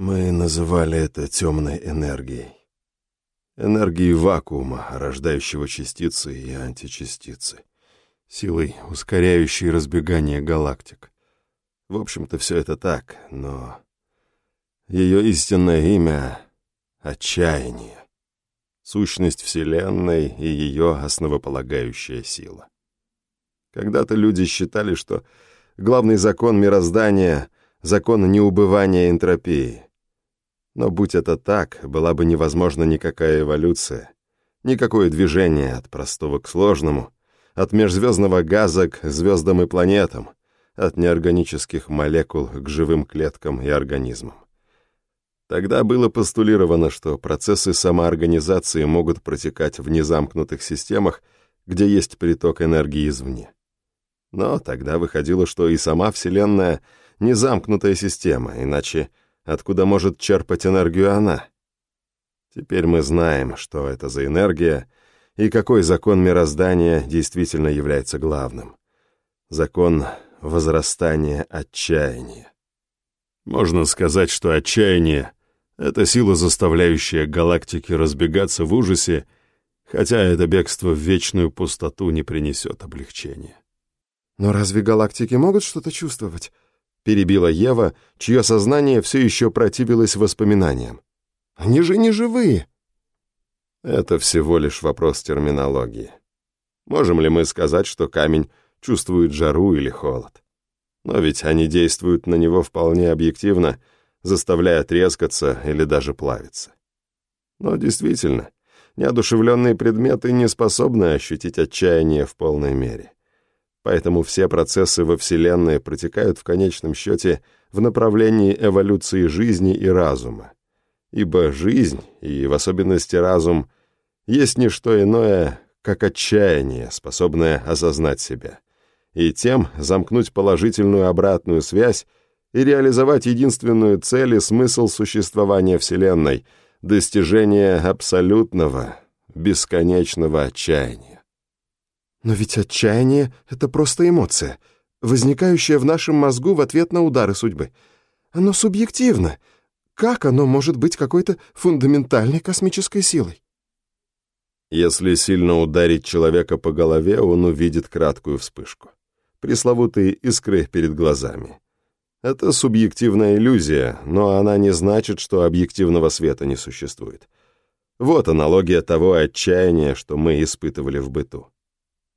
Мы называли это темной энергией. Энергией вакуума, рождающего частицы и античастицы. Силой, ускоряющей разбегание галактик. В общем-то, все это так, но... Ее истинное имя — отчаяние. Сущность Вселенной и ее основополагающая сила. Когда-то люди считали, что главный закон мироздания — закон неубывания энтропии — но будь это так, была бы невозможна никакая эволюция, никакое движение от простого к сложному, от межзвездного газа к звездам и планетам, от неорганических молекул к живым клеткам и организмам. Тогда было постулировано, что процессы самоорганизации могут протекать в незамкнутых системах, где есть приток энергии извне. Но тогда выходило, что и сама Вселенная — незамкнутая система, иначе откуда может черпать энергию она. Теперь мы знаем, что это за энергия и какой закон мироздания действительно является главным. Закон возрастания отчаяния. Можно сказать, что отчаяние — это сила, заставляющая галактики разбегаться в ужасе, хотя это бегство в вечную пустоту не принесет облегчения. Но разве галактики могут что-то чувствовать? — перебила Ева, чье сознание все еще противилось воспоминаниям. «Они же не живые!» Это всего лишь вопрос терминологии. Можем ли мы сказать, что камень чувствует жару или холод? Но ведь они действуют на него вполне объективно, заставляя трескаться или даже плавиться. Но действительно, неодушевленные предметы не способны ощутить отчаяние в полной мере. Поэтому все процессы во Вселенной протекают в конечном счете в направлении эволюции жизни и разума. Ибо жизнь, и в особенности разум, есть не что иное, как отчаяние, способное осознать себя, и тем замкнуть положительную обратную связь и реализовать единственную цель и смысл существования Вселенной — достижение абсолютного, бесконечного отчаяния. Но ведь отчаяние — это просто эмоция, возникающая в нашем мозгу в ответ на удары судьбы. Оно субъективно. Как оно может быть какой-то фундаментальной космической силой? Если сильно ударить человека по голове, он увидит краткую вспышку. Пресловутые искры перед глазами. Это субъективная иллюзия, но она не значит, что объективного света не существует. Вот аналогия того отчаяния, что мы испытывали в быту.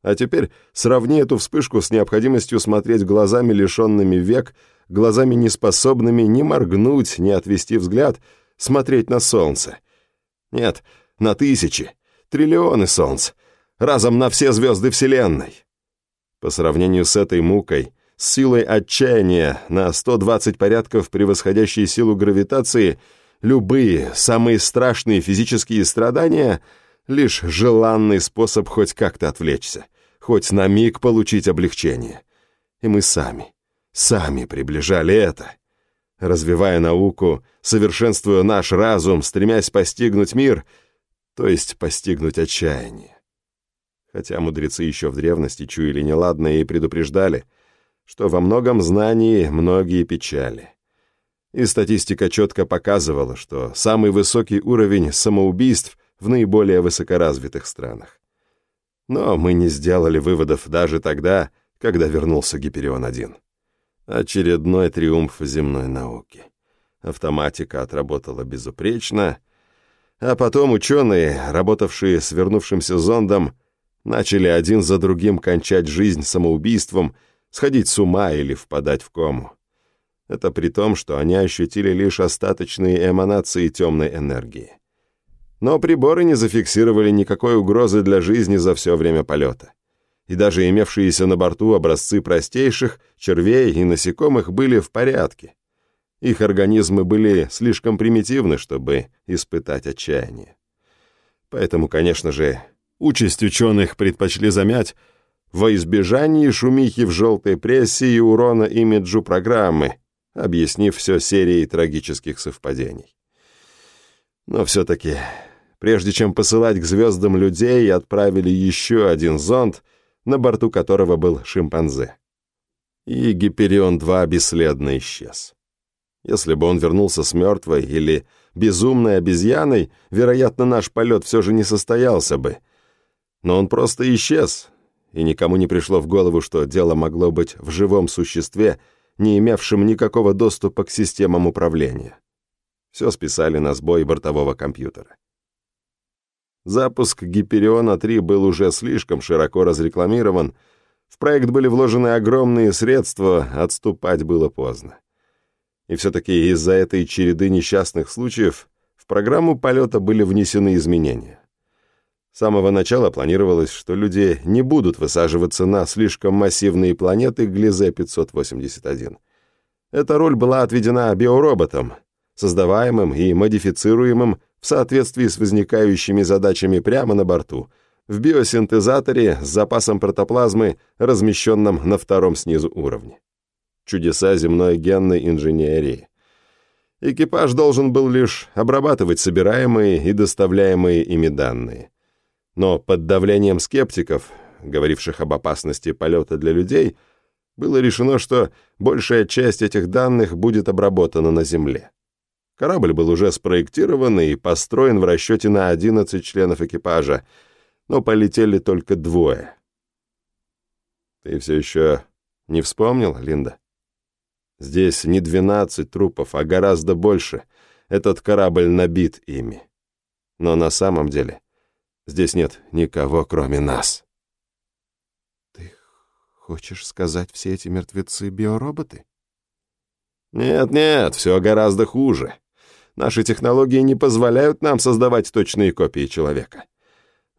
А теперь сравни эту вспышку с необходимостью смотреть глазами, лишенными век, глазами неспособными ни моргнуть, ни отвести взгляд, смотреть на солнце. Нет, на тысячи, триллионы солнц, разом на все звезды Вселенной. По сравнению с этой мукой, с силой отчаяния на 120 порядков превосходящей силу гравитации, любые, самые страшные физические страдания — лишь желанный способ хоть как-то отвлечься хоть на миг получить облегчение. И мы сами, сами приближали это. Развивая науку, совершенствуя наш разум, стремясь постигнуть мир, то есть постигнуть отчаяние. Хотя мудрецы еще в древности чуяли неладное и предупреждали, что во многом знании многие печали. И статистика четко показывала, что самый высокий уровень самоубийств в наиболее высокоразвитых странах. Но мы не сделали выводов даже тогда, когда вернулся Гиперион-1. Очередной триумф земной науки. Автоматика отработала безупречно, а потом ученые, работавшие с вернувшимся зондом, начали один за другим кончать жизнь самоубийством, сходить с ума или впадать в кому. Это при том, что они ощутили лишь остаточные эманации темной энергии но приборы не зафиксировали никакой угрозы для жизни за все время полета. И даже имевшиеся на борту образцы простейших, червей и насекомых были в порядке. Их организмы были слишком примитивны, чтобы испытать отчаяние. Поэтому, конечно же, участь ученых предпочли замять во избежании шумихи в желтой прессе и урона имиджу программы, объяснив все серией трагических совпадений. Но все-таки прежде чем посылать к звездам людей, отправили еще один зонд, на борту которого был шимпанзе. И Гиперион-2 бесследно исчез. Если бы он вернулся с мертвой или безумной обезьяной, вероятно, наш полет все же не состоялся бы. Но он просто исчез, и никому не пришло в голову, что дело могло быть в живом существе, не имевшем никакого доступа к системам управления. Все списали на сбой бортового компьютера. Запуск Гипериона-3 был уже слишком широко разрекламирован, в проект были вложены огромные средства, отступать было поздно. И все-таки из-за этой череды несчастных случаев в программу полета были внесены изменения. С самого начала планировалось, что люди не будут высаживаться на слишком массивные планеты Глизе-581. Эта роль была отведена биороботам, создаваемым и модифицируемым в соответствии с возникающими задачами прямо на борту, в биосинтезаторе с запасом протоплазмы, размещенном на втором снизу уровне. Чудеса земной генной инженерии. Экипаж должен был лишь обрабатывать собираемые и доставляемые ими данные. Но под давлением скептиков, говоривших об опасности полета для людей, было решено, что большая часть этих данных будет обработана на Земле. Корабль был уже спроектирован и построен в расчете на 11 членов экипажа, но полетели только двое. Ты все еще не вспомнил, Линда? Здесь не 12 трупов, а гораздо больше. Этот корабль набит ими. Но на самом деле здесь нет никого, кроме нас. Ты хочешь сказать, все эти мертвецы биороботы? Нет-нет, все гораздо хуже. Наши технологии не позволяют нам создавать точные копии человека.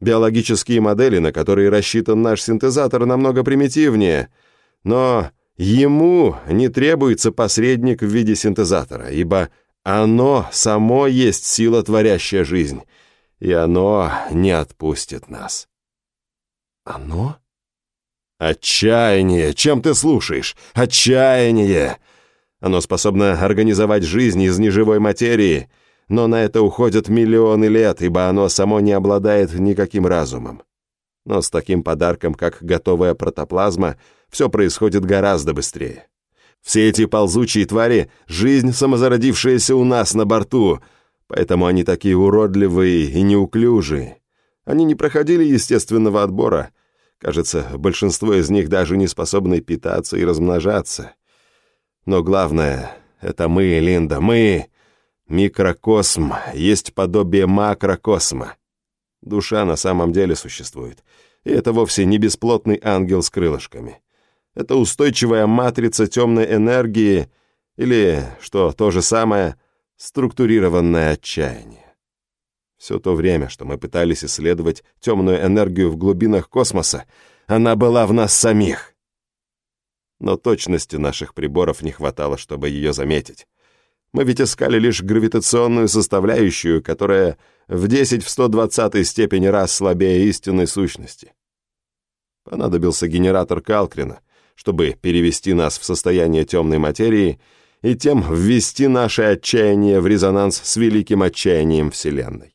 Биологические модели, на которые рассчитан наш синтезатор, намного примитивнее, но ему не требуется посредник в виде синтезатора, ибо оно само есть сила, творящая жизнь, и оно не отпустит нас. Оно? Отчаяние! Чем ты слушаешь? Отчаяние! Оно способно организовать жизнь из неживой материи, но на это уходят миллионы лет, ибо оно само не обладает никаким разумом. Но с таким подарком, как готовая протоплазма, все происходит гораздо быстрее. Все эти ползучие твари — жизнь, самозародившаяся у нас на борту, поэтому они такие уродливые и неуклюжие. Они не проходили естественного отбора. Кажется, большинство из них даже не способны питаться и размножаться. Но главное — это мы, Линда, мы. Микрокосм есть подобие макрокосма. Душа на самом деле существует. И это вовсе не бесплотный ангел с крылышками. Это устойчивая матрица темной энергии или, что то же самое, структурированное отчаяние. Все то время, что мы пытались исследовать темную энергию в глубинах космоса, она была в нас самих но точности наших приборов не хватало, чтобы ее заметить. Мы ведь искали лишь гравитационную составляющую, которая в 10 в 120 степени раз слабее истинной сущности. Понадобился генератор Калкрина, чтобы перевести нас в состояние темной материи и тем ввести наше отчаяние в резонанс с великим отчаянием Вселенной.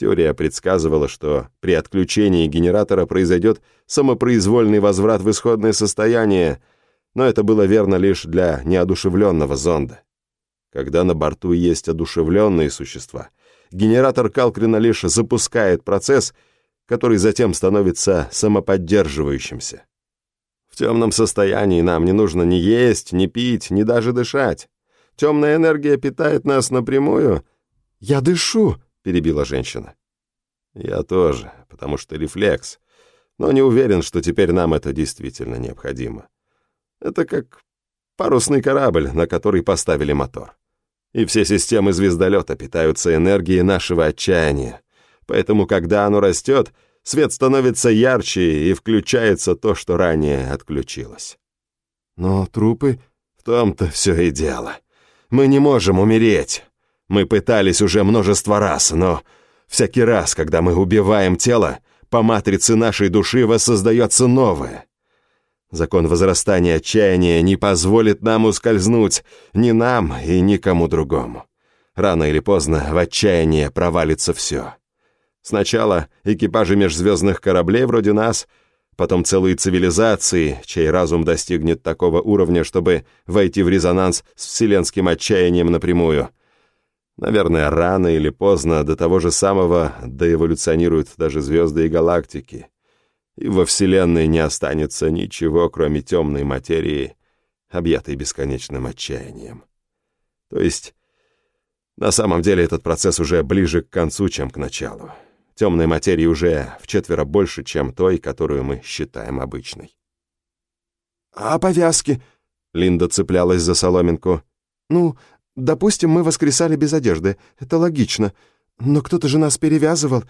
Теория предсказывала, что при отключении генератора произойдет самопроизвольный возврат в исходное состояние, но это было верно лишь для неодушевленного зонда. Когда на борту есть одушевленные существа, генератор Калкрина лишь запускает процесс, который затем становится самоподдерживающимся. В темном состоянии нам не нужно ни есть, ни пить, ни даже дышать. Темная энергия питает нас напрямую. «Я дышу!» — перебила женщина. «Я тоже, потому что рефлекс, но не уверен, что теперь нам это действительно необходимо. Это как парусный корабль, на который поставили мотор. И все системы звездолета питаются энергией нашего отчаяния, поэтому, когда оно растет, свет становится ярче и включается то, что ранее отключилось. Но трупы... В том-то все и дело. Мы не можем умереть. Мы пытались уже множество раз, но всякий раз, когда мы убиваем тело, по матрице нашей души воссоздается новое. Закон возрастания отчаяния не позволит нам ускользнуть ни нам и никому другому. Рано или поздно в отчаяние провалится все. Сначала экипажи межзвездных кораблей вроде нас, потом целые цивилизации, чей разум достигнет такого уровня, чтобы войти в резонанс с вселенским отчаянием напрямую. Наверное, рано или поздно до того же самого доэволюционируют даже звезды и галактики, и во Вселенной не останется ничего, кроме темной материи, объятой бесконечным отчаянием. То есть, на самом деле этот процесс уже ближе к концу, чем к началу. Темной материи уже вчетверо больше, чем той, которую мы считаем обычной. «А повязки?» — Линда цеплялась за соломинку. «Ну, допустим, мы воскресали без одежды. Это логично. Но кто-то же нас перевязывал.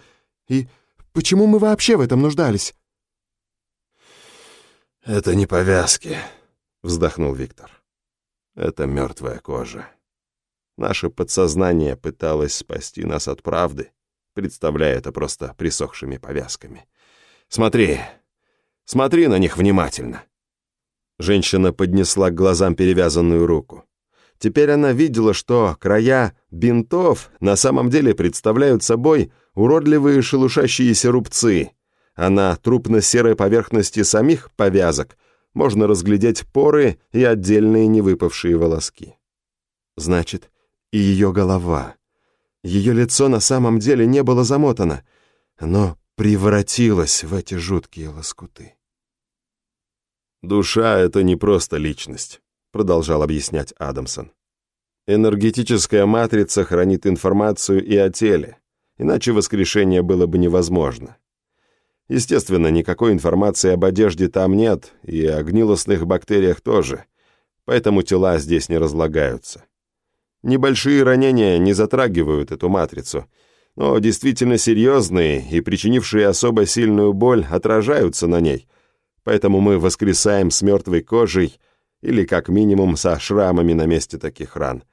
И почему мы вообще в этом нуждались?» «Это не повязки», — вздохнул Виктор. «Это мертвая кожа. Наше подсознание пыталось спасти нас от правды, представляя это просто присохшими повязками. «Смотри! Смотри на них внимательно!» Женщина поднесла к глазам перевязанную руку. Теперь она видела, что края бинтов на самом деле представляют собой уродливые шелушащиеся рубцы, а на трупно-серой поверхности самих повязок можно разглядеть поры и отдельные невыпавшие волоски. Значит, и ее голова — ее лицо на самом деле не было замотано. Оно превратилось в эти жуткие лоскуты. «Душа — это не просто личность», — продолжал объяснять Адамсон. «Энергетическая матрица хранит информацию и о теле, иначе воскрешение было бы невозможно. Естественно, никакой информации об одежде там нет, и о гнилостных бактериях тоже, поэтому тела здесь не разлагаются. Небольшие ранения не затрагивают эту матрицу, но действительно серьезные и причинившие особо сильную боль отражаются на ней, поэтому мы воскресаем с мертвой кожей или как минимум со шрамами на месте таких ран.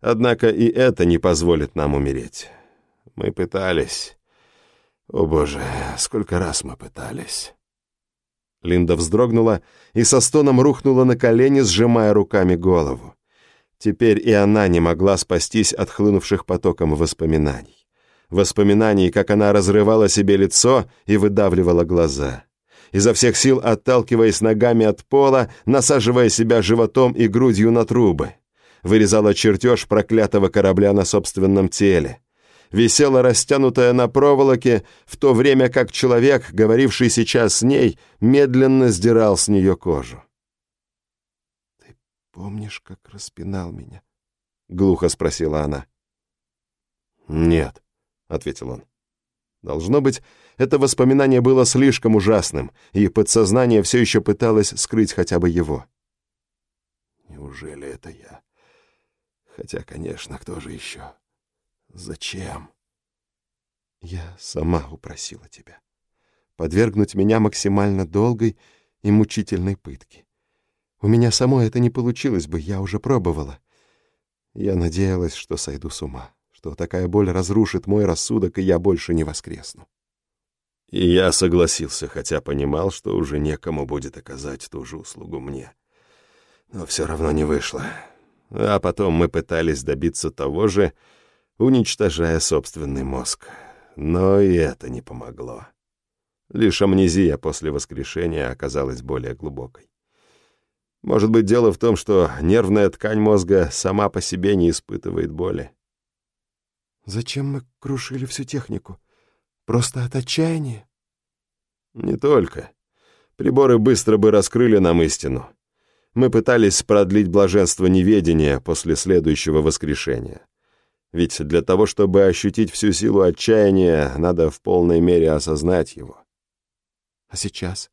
Однако и это не позволит нам умереть. Мы пытались. О боже, сколько раз мы пытались. Линда вздрогнула и со стоном рухнула на колени, сжимая руками голову. Теперь и она не могла спастись от хлынувших потоком воспоминаний. Воспоминаний, как она разрывала себе лицо и выдавливала глаза. Изо всех сил отталкиваясь ногами от пола, насаживая себя животом и грудью на трубы. Вырезала чертеж проклятого корабля на собственном теле. Висела растянутая на проволоке, в то время как человек, говоривший сейчас с ней, медленно сдирал с нее кожу. «Помнишь, как распинал меня?» — глухо спросила она. «Нет», — ответил он. Должно быть, это воспоминание было слишком ужасным, и подсознание все еще пыталось скрыть хотя бы его. «Неужели это я? Хотя, конечно, кто же еще? Зачем?» «Я сама упросила тебя подвергнуть меня максимально долгой и мучительной пытке. У меня самой это не получилось бы, я уже пробовала. Я надеялась, что сойду с ума, что такая боль разрушит мой рассудок, и я больше не воскресну. И я согласился, хотя понимал, что уже некому будет оказать ту же услугу мне. Но все равно не вышло. А потом мы пытались добиться того же, уничтожая собственный мозг. Но и это не помогло. Лишь амнезия после воскрешения оказалась более глубокой. Может быть, дело в том, что нервная ткань мозга сама по себе не испытывает боли. Зачем мы крушили всю технику? Просто от отчаяния? Не только. Приборы быстро бы раскрыли нам истину. Мы пытались продлить блаженство неведения после следующего воскрешения. Ведь для того, чтобы ощутить всю силу отчаяния, надо в полной мере осознать его. А сейчас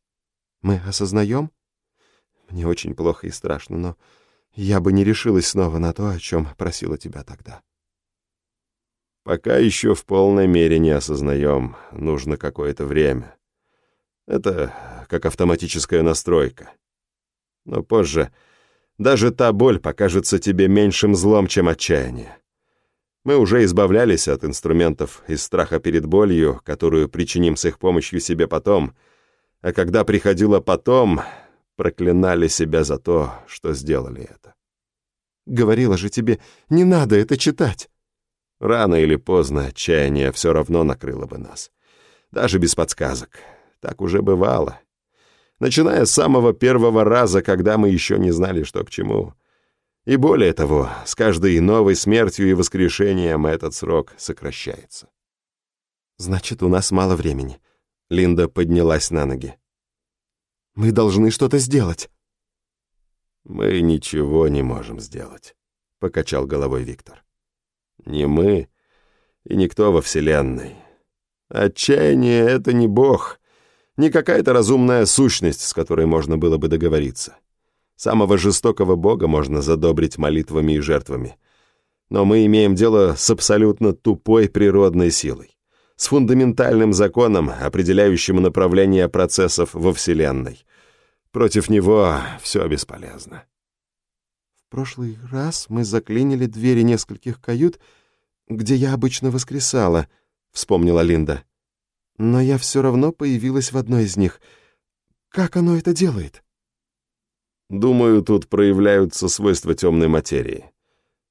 мы осознаем? Мне очень плохо и страшно, но я бы не решилась снова на то, о чем просила тебя тогда. Пока еще в полной мере не осознаем, нужно какое-то время. Это как автоматическая настройка. Но позже даже та боль покажется тебе меньшим злом, чем отчаяние. Мы уже избавлялись от инструментов из страха перед болью, которую причиним с их помощью себе потом, а когда приходило потом, проклинали себя за то, что сделали это. «Говорила же тебе, не надо это читать!» Рано или поздно отчаяние все равно накрыло бы нас. Даже без подсказок. Так уже бывало. начиная с самого первого раза, когда мы еще не знали, что к чему. И более того, с каждой новой смертью и воскрешением этот срок сокращается. «Значит, у нас мало времени». Линда поднялась на ноги. «Мы должны что-то сделать». «Мы ничего не можем сделать», — покачал головой Виктор. «Не мы и никто во Вселенной. Отчаяние — это не Бог, не какая-то разумная сущность, с которой можно было бы договориться. Самого жестокого Бога можно задобрить молитвами и жертвами. Но мы имеем дело с абсолютно тупой природной силой, с фундаментальным законом, определяющим направление процессов во Вселенной. Против него все бесполезно. В прошлый раз мы заклинили двери нескольких кают, где я обычно воскресала, вспомнила Линда. Но я все равно появилась в одной из них. Как оно это делает? Думаю, тут проявляются свойства темной материи.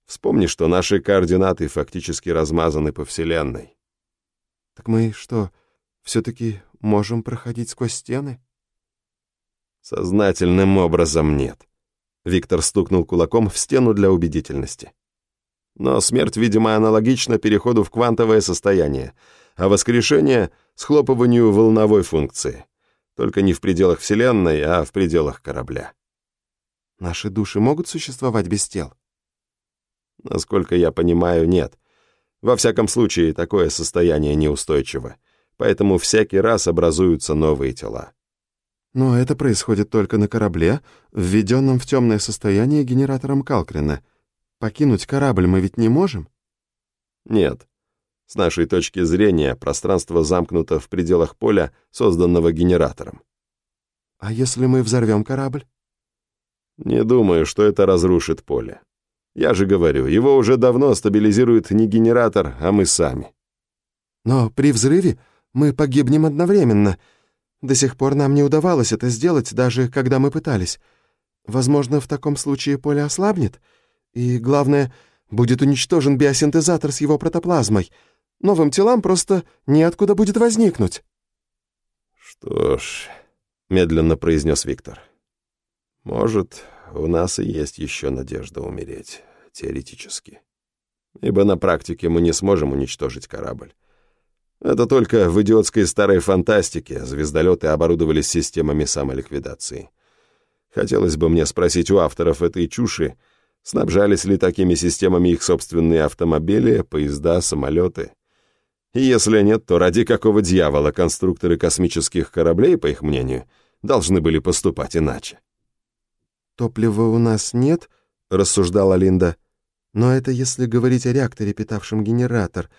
Вспомни, что наши координаты фактически размазаны по Вселенной. Так мы что, все-таки можем проходить сквозь стены? Сознательным образом нет. Виктор стукнул кулаком в стену для убедительности. Но смерть, видимо, аналогична переходу в квантовое состояние, а воскрешение — схлопыванию волновой функции. Только не в пределах Вселенной, а в пределах корабля. Наши души могут существовать без тел? Насколько я понимаю, нет. Во всяком случае, такое состояние неустойчиво, поэтому всякий раз образуются новые тела. Но это происходит только на корабле, введенном в темное состояние генератором Калкрина — Покинуть корабль мы ведь не можем? Нет. С нашей точки зрения, пространство замкнуто в пределах поля, созданного генератором. А если мы взорвем корабль? Не думаю, что это разрушит поле. Я же говорю, его уже давно стабилизирует не генератор, а мы сами. Но при взрыве мы погибнем одновременно. До сих пор нам не удавалось это сделать, даже когда мы пытались. Возможно, в таком случае поле ослабнет — и, главное, будет уничтожен биосинтезатор с его протоплазмой. Новым телам просто неоткуда будет возникнуть». «Что ж», — медленно произнес Виктор, — «может, у нас и есть еще надежда умереть, теоретически. Ибо на практике мы не сможем уничтожить корабль. Это только в идиотской старой фантастике звездолеты оборудовались системами самоликвидации. Хотелось бы мне спросить у авторов этой чуши, — Снабжались ли такими системами их собственные автомобили, поезда, самолеты? И если нет, то ради какого дьявола конструкторы космических кораблей, по их мнению, должны были поступать иначе? «Топлива у нас нет», — рассуждала Линда. «Но это если говорить о реакторе, питавшем генератор.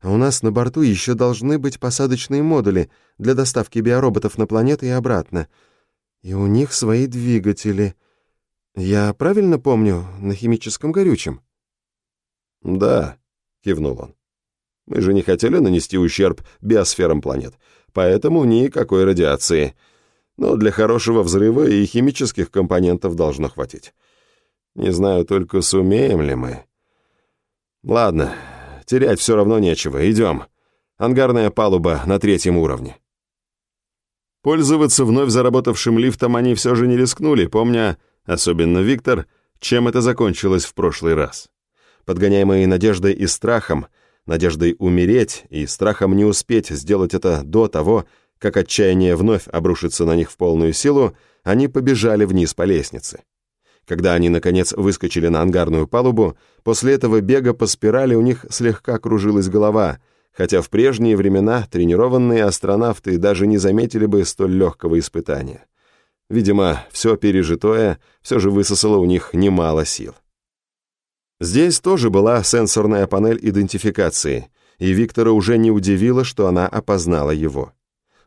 А у нас на борту еще должны быть посадочные модули для доставки биороботов на планеты и обратно. И у них свои двигатели». «Я правильно помню, на химическом горючем?» «Да», — кивнул он. «Мы же не хотели нанести ущерб биосферам планет, поэтому никакой радиации. Но для хорошего взрыва и химических компонентов должно хватить. Не знаю только, сумеем ли мы. Ладно, терять все равно нечего, идем. Ангарная палуба на третьем уровне». Пользоваться вновь заработавшим лифтом они все же не рискнули, помня особенно Виктор, чем это закончилось в прошлый раз. Подгоняемые надеждой и страхом, надеждой умереть и страхом не успеть сделать это до того, как отчаяние вновь обрушится на них в полную силу, они побежали вниз по лестнице. Когда они, наконец, выскочили на ангарную палубу, после этого бега по спирали у них слегка кружилась голова, хотя в прежние времена тренированные астронавты даже не заметили бы столь легкого испытания. Видимо, все пережитое все же высосало у них немало сил. Здесь тоже была сенсорная панель идентификации, и Виктора уже не удивило, что она опознала его.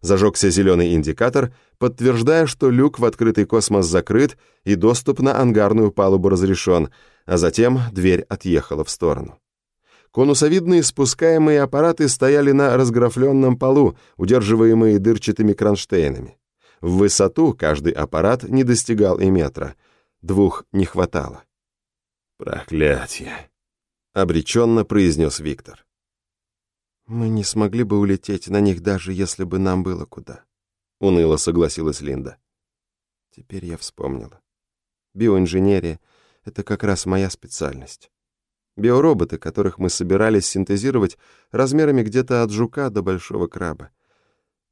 Зажегся зеленый индикатор, подтверждая, что люк в открытый космос закрыт и доступ на ангарную палубу разрешен, а затем дверь отъехала в сторону. Конусовидные спускаемые аппараты стояли на разграфленном полу, удерживаемые дырчатыми кронштейнами. В высоту каждый аппарат не достигал и метра. Двух не хватало. «Проклятие!» — обреченно произнес Виктор. «Мы не смогли бы улететь на них, даже если бы нам было куда», — уныло согласилась Линда. Теперь я вспомнила. Биоинженерия — это как раз моя специальность. Биороботы, которых мы собирались синтезировать размерами где-то от жука до большого краба.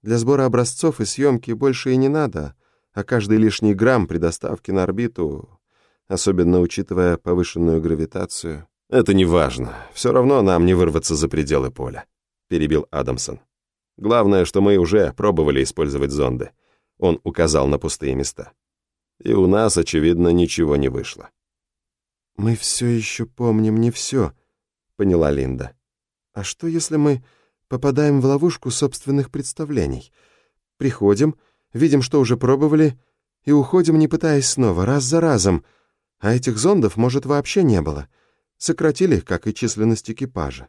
Для сбора образцов и съемки больше и не надо, а каждый лишний грамм при доставке на орбиту, особенно учитывая повышенную гравитацию... «Это не важно. Все равно нам не вырваться за пределы поля», — перебил Адамсон. «Главное, что мы уже пробовали использовать зонды». Он указал на пустые места. И у нас, очевидно, ничего не вышло. «Мы все еще помним не все», — поняла Линда. «А что, если мы попадаем в ловушку собственных представлений? Приходим, видим, что уже пробовали, и уходим, не пытаясь снова, раз за разом, а этих зондов, может, вообще не было. Сократили, как и численность экипажа».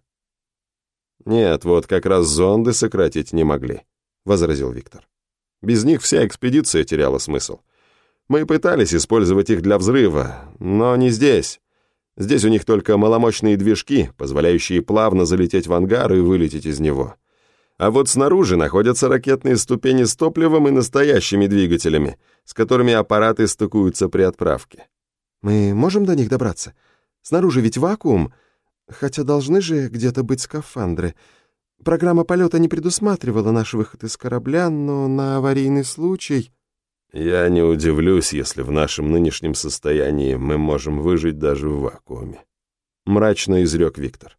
«Нет, вот как раз зонды сократить не могли», — возразил Виктор. «Без них вся экспедиция теряла смысл. Мы пытались использовать их для взрыва, но не здесь. Здесь у них только маломощные движки, позволяющие плавно залететь в ангар и вылететь из него. А вот снаружи находятся ракетные ступени с топливом и настоящими двигателями, с которыми аппараты стыкуются при отправке. Мы можем до них добраться? Снаружи ведь вакуум, хотя должны же где-то быть скафандры. Программа полета не предусматривала наш выход из корабля, но на аварийный случай... Я не удивлюсь, если в нашем нынешнем состоянии мы можем выжить даже в вакууме. Мрачно изрек Виктор.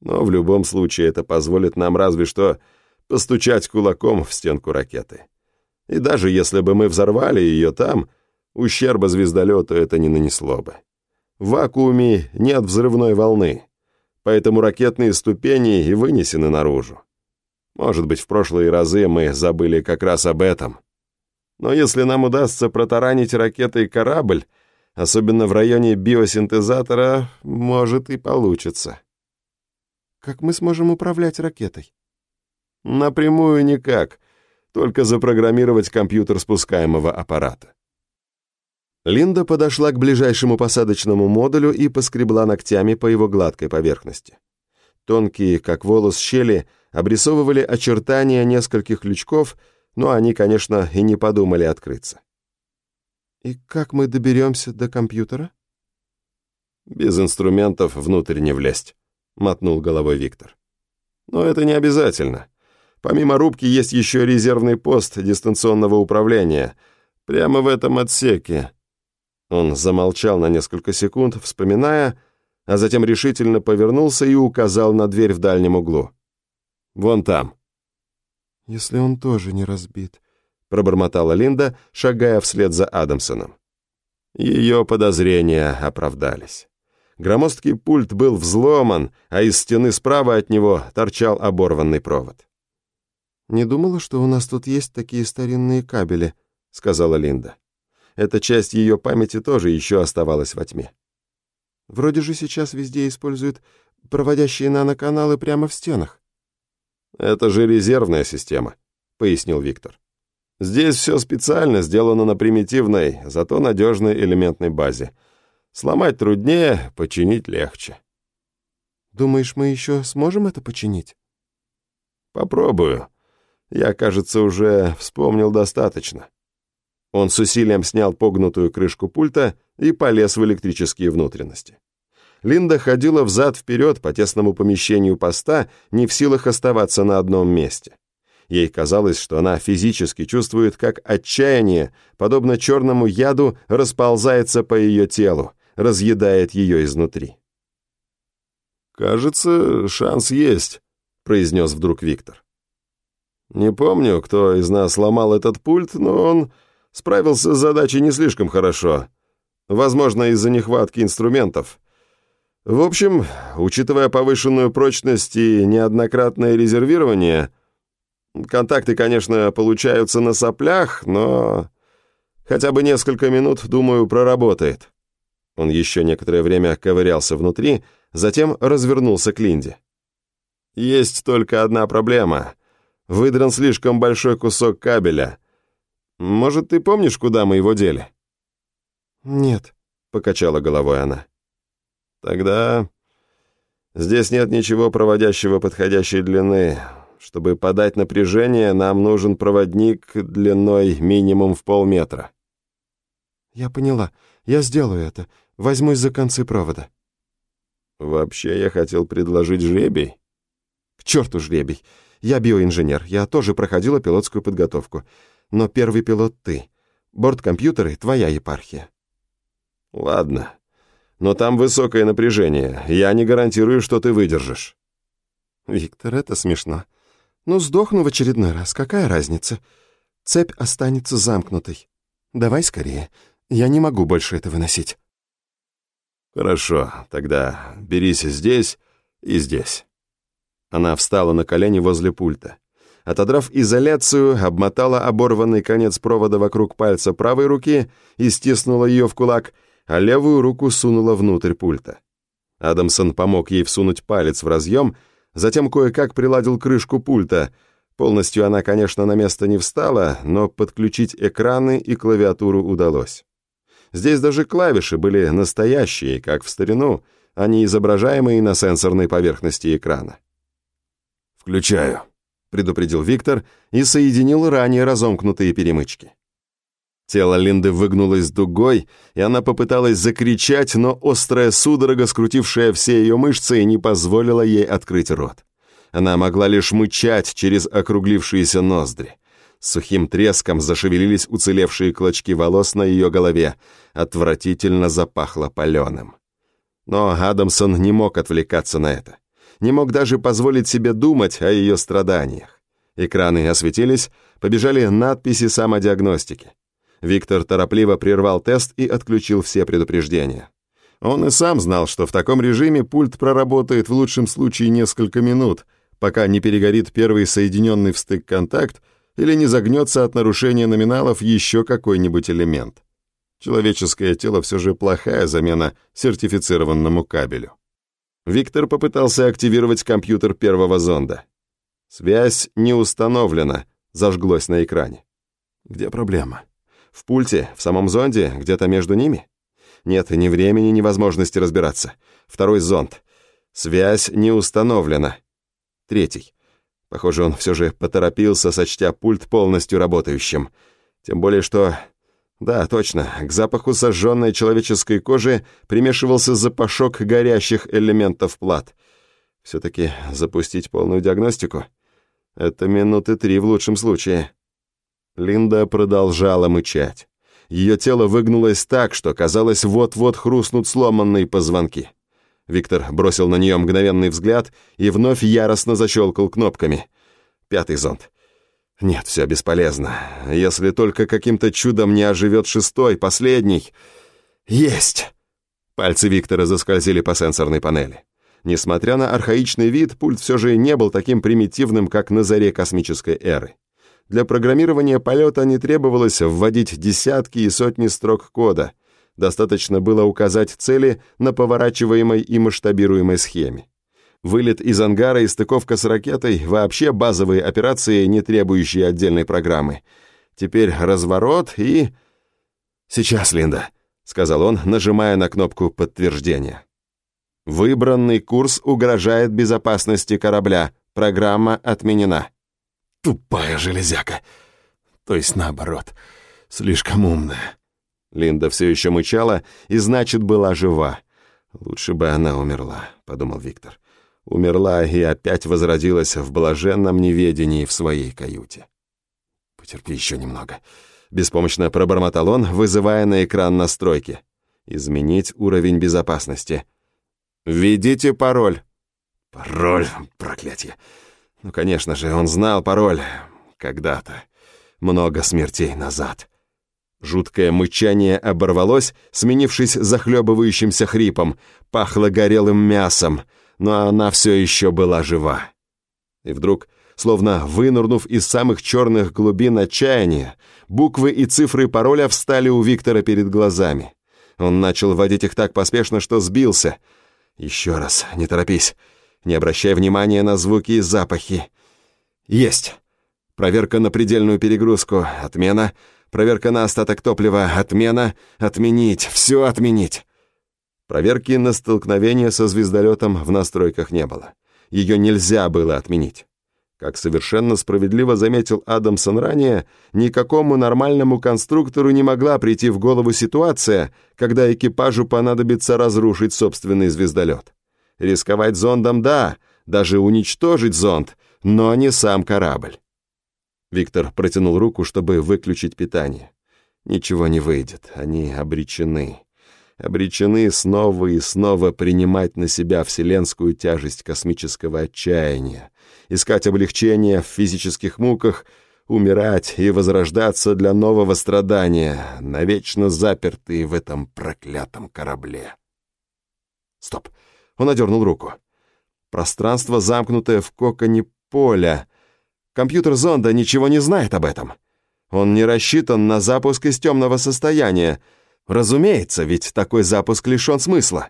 Но в любом случае это позволит нам разве что постучать кулаком в стенку ракеты. И даже если бы мы взорвали ее там, ущерба звездолету это не нанесло бы. В вакууме нет взрывной волны, поэтому ракетные ступени и вынесены наружу. Может быть, в прошлые разы мы забыли как раз об этом. Но если нам удастся протаранить ракетой корабль, особенно в районе биосинтезатора, может и получится. Как мы сможем управлять ракетой? Напрямую никак, только запрограммировать компьютер спускаемого аппарата. Линда подошла к ближайшему посадочному модулю и поскребла ногтями по его гладкой поверхности. Тонкие, как волос, щели обрисовывали очертания нескольких лючков, но они, конечно, и не подумали открыться. «И как мы доберемся до компьютера?» «Без инструментов внутрь не влезть», — мотнул головой Виктор. «Но это не обязательно. Помимо рубки есть еще резервный пост дистанционного управления. Прямо в этом отсеке». Он замолчал на несколько секунд, вспоминая, а затем решительно повернулся и указал на дверь в дальнем углу. «Вон там» если он тоже не разбит», — пробормотала Линда, шагая вслед за Адамсоном. Ее подозрения оправдались. Громоздкий пульт был взломан, а из стены справа от него торчал оборванный провод. «Не думала, что у нас тут есть такие старинные кабели», — сказала Линда. Эта часть ее памяти тоже еще оставалась во тьме. «Вроде же сейчас везде используют проводящие наноканалы прямо в стенах». «Это же резервная система», — пояснил Виктор. «Здесь все специально сделано на примитивной, зато надежной элементной базе. Сломать труднее, починить легче». «Думаешь, мы еще сможем это починить?» «Попробую. Я, кажется, уже вспомнил достаточно». Он с усилием снял погнутую крышку пульта и полез в электрические внутренности. Линда ходила взад-вперед по тесному помещению поста, не в силах оставаться на одном месте. Ей казалось, что она физически чувствует, как отчаяние, подобно черному яду, расползается по ее телу, разъедает ее изнутри. «Кажется, шанс есть», — произнес вдруг Виктор. «Не помню, кто из нас сломал этот пульт, но он справился с задачей не слишком хорошо. Возможно, из-за нехватки инструментов. В общем, учитывая повышенную прочность и неоднократное резервирование, контакты, конечно, получаются на соплях, но хотя бы несколько минут, думаю, проработает. Он еще некоторое время ковырялся внутри, затем развернулся к Линде. Есть только одна проблема. Выдран слишком большой кусок кабеля. Может, ты помнишь, куда мы его дели? «Нет», — покачала головой она. Тогда здесь нет ничего проводящего подходящей длины. Чтобы подать напряжение, нам нужен проводник длиной минимум в полметра. «Я поняла. Я сделаю это. Возьмусь за концы провода». «Вообще я хотел предложить жребий». «К черту жребий. Я биоинженер. Я тоже проходила пилотскую подготовку. Но первый пилот ты. Борткомпьютеры — твоя епархия». «Ладно. Но там высокое напряжение. Я не гарантирую, что ты выдержишь». «Виктор, это смешно. Ну, сдохну в очередной раз. Какая разница? Цепь останется замкнутой. Давай скорее. Я не могу больше это выносить». «Хорошо, тогда берись здесь и здесь». Она встала на колени возле пульта. Отодрав изоляцию, обмотала оборванный конец провода вокруг пальца правой руки и стиснула ее в кулак, а левую руку сунула внутрь пульта. Адамсон помог ей всунуть палец в разъем, затем кое-как приладил крышку пульта. Полностью она, конечно, на место не встала, но подключить экраны и клавиатуру удалось. Здесь даже клавиши были настоящие, как в старину, а не изображаемые на сенсорной поверхности экрана. «Включаю», — предупредил Виктор и соединил ранее разомкнутые перемычки. Тело Линды выгнулось дугой, и она попыталась закричать, но острая судорога, скрутившая все ее мышцы, не позволила ей открыть рот. Она могла лишь мычать через округлившиеся ноздри. С сухим треском зашевелились уцелевшие клочки волос на ее голове, отвратительно запахло паленым. Но Адамсон не мог отвлекаться на это не мог даже позволить себе думать о ее страданиях. Экраны осветились, побежали надписи самодиагностики. Виктор торопливо прервал тест и отключил все предупреждения. Он и сам знал, что в таком режиме пульт проработает в лучшем случае несколько минут, пока не перегорит первый соединенный в стык контакт или не загнется от нарушения номиналов еще какой-нибудь элемент. Человеческое тело все же плохая замена сертифицированному кабелю. Виктор попытался активировать компьютер первого зонда. Связь не установлена, зажглось на экране. Где проблема? В пульте, в самом зонде, где-то между ними? Нет ни времени, ни возможности разбираться. Второй зонд. Связь не установлена. Третий. Похоже, он все же поторопился, сочтя пульт полностью работающим. Тем более, что да, точно, к запаху сожженной человеческой кожи примешивался запашок горящих элементов плат. Все-таки запустить полную диагностику? Это минуты три в лучшем случае. Линда продолжала мычать. Ее тело выгнулось так, что казалось, вот-вот хрустнут сломанные позвонки. Виктор бросил на нее мгновенный взгляд и вновь яростно защелкал кнопками. Пятый зонд. Нет, все бесполезно. Если только каким-то чудом не оживет шестой, последний. Есть! Пальцы Виктора заскользили по сенсорной панели. Несмотря на архаичный вид, пульт все же не был таким примитивным, как на заре космической эры. Для программирования полета не требовалось вводить десятки и сотни строк кода. Достаточно было указать цели на поворачиваемой и масштабируемой схеме. Вылет из ангара и стыковка с ракетой – вообще базовые операции, не требующие отдельной программы. Теперь разворот и... «Сейчас, Линда», — сказал он, нажимая на кнопку подтверждения. «Выбранный курс угрожает безопасности корабля. Программа отменена». «Тупая железяка. То есть наоборот. Слишком умная». Линда все еще мычала и, значит, была жива. «Лучше бы она умерла», — подумал Виктор умерла и опять возродилась в блаженном неведении в своей каюте. «Потерпи еще немного», — беспомощно пробормотал он, вызывая на экран настройки. «Изменить уровень безопасности». «Введите пароль». «Пароль? Проклятие!» Ну, конечно же, он знал пароль. Когда-то. Много смертей назад. Жуткое мычание оборвалось, сменившись захлебывающимся хрипом. Пахло горелым мясом но она все еще была жива. И вдруг, словно вынырнув из самых черных глубин отчаяния, буквы и цифры пароля встали у Виктора перед глазами. Он начал вводить их так поспешно, что сбился. «Еще раз, не торопись. Не обращай внимания на звуки и запахи. Есть. Проверка на предельную перегрузку. Отмена. Проверка на остаток топлива. Отмена. Отменить. Все отменить. Проверки на столкновение со звездолетом в настройках не было. Ее нельзя было отменить. Как совершенно справедливо заметил Адамсон ранее, никакому нормальному конструктору не могла прийти в голову ситуация, когда экипажу понадобится разрушить собственный звездолет. Рисковать зондом – да, даже уничтожить зонд, но не сам корабль. Виктор протянул руку, чтобы выключить питание. Ничего не выйдет, они обречены. Обречены снова и снова принимать на себя вселенскую тяжесть космического отчаяния, искать облегчение в физических муках, умирать и возрождаться для нового страдания, навечно запертые в этом проклятом корабле. Стоп. Он одернул руку. Пространство, замкнутое в коконе поля. Компьютер зонда ничего не знает об этом. Он не рассчитан на запуск из темного состояния. Разумеется, ведь такой запуск лишен смысла.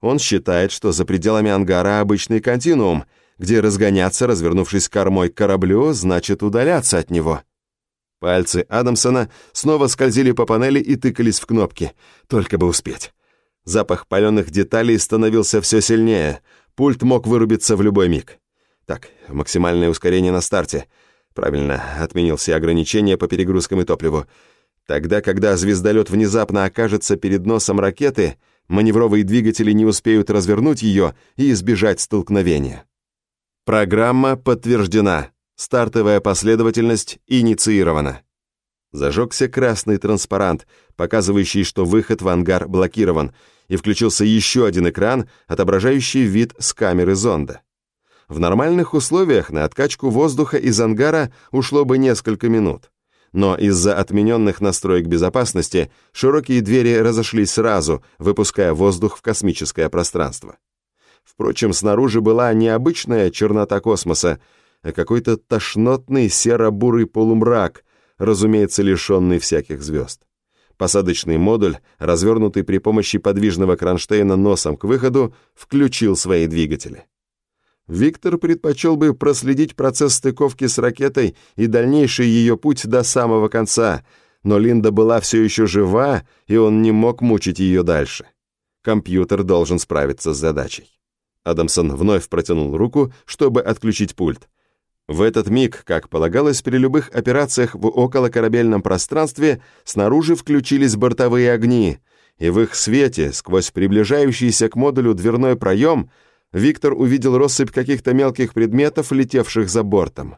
Он считает, что за пределами ангара обычный континуум, где разгоняться, развернувшись кормой к кораблю, значит удаляться от него. Пальцы Адамсона снова скользили по панели и тыкались в кнопки. Только бы успеть. Запах паленых деталей становился все сильнее. Пульт мог вырубиться в любой миг. Так, максимальное ускорение на старте. Правильно, отменил все ограничения по перегрузкам и топливу. Тогда, когда звездолет внезапно окажется перед носом ракеты, маневровые двигатели не успеют развернуть ее и избежать столкновения. Программа подтверждена. Стартовая последовательность инициирована. Зажегся красный транспарант, показывающий, что выход в ангар блокирован, и включился еще один экран, отображающий вид с камеры зонда. В нормальных условиях на откачку воздуха из ангара ушло бы несколько минут. Но из-за отмененных настроек безопасности широкие двери разошлись сразу, выпуская воздух в космическое пространство. Впрочем, снаружи была не обычная чернота космоса, а какой-то тошнотный серо-бурый полумрак, разумеется, лишенный всяких звезд. Посадочный модуль, развернутый при помощи подвижного кронштейна носом к выходу, включил свои двигатели. Виктор предпочел бы проследить процесс стыковки с ракетой и дальнейший ее путь до самого конца, но Линда была все еще жива, и он не мог мучить ее дальше. Компьютер должен справиться с задачей. Адамсон вновь протянул руку, чтобы отключить пульт. В этот миг, как полагалось при любых операциях в околокорабельном пространстве, снаружи включились бортовые огни, и в их свете, сквозь приближающийся к модулю дверной проем, Виктор увидел россыпь каких-то мелких предметов, летевших за бортом.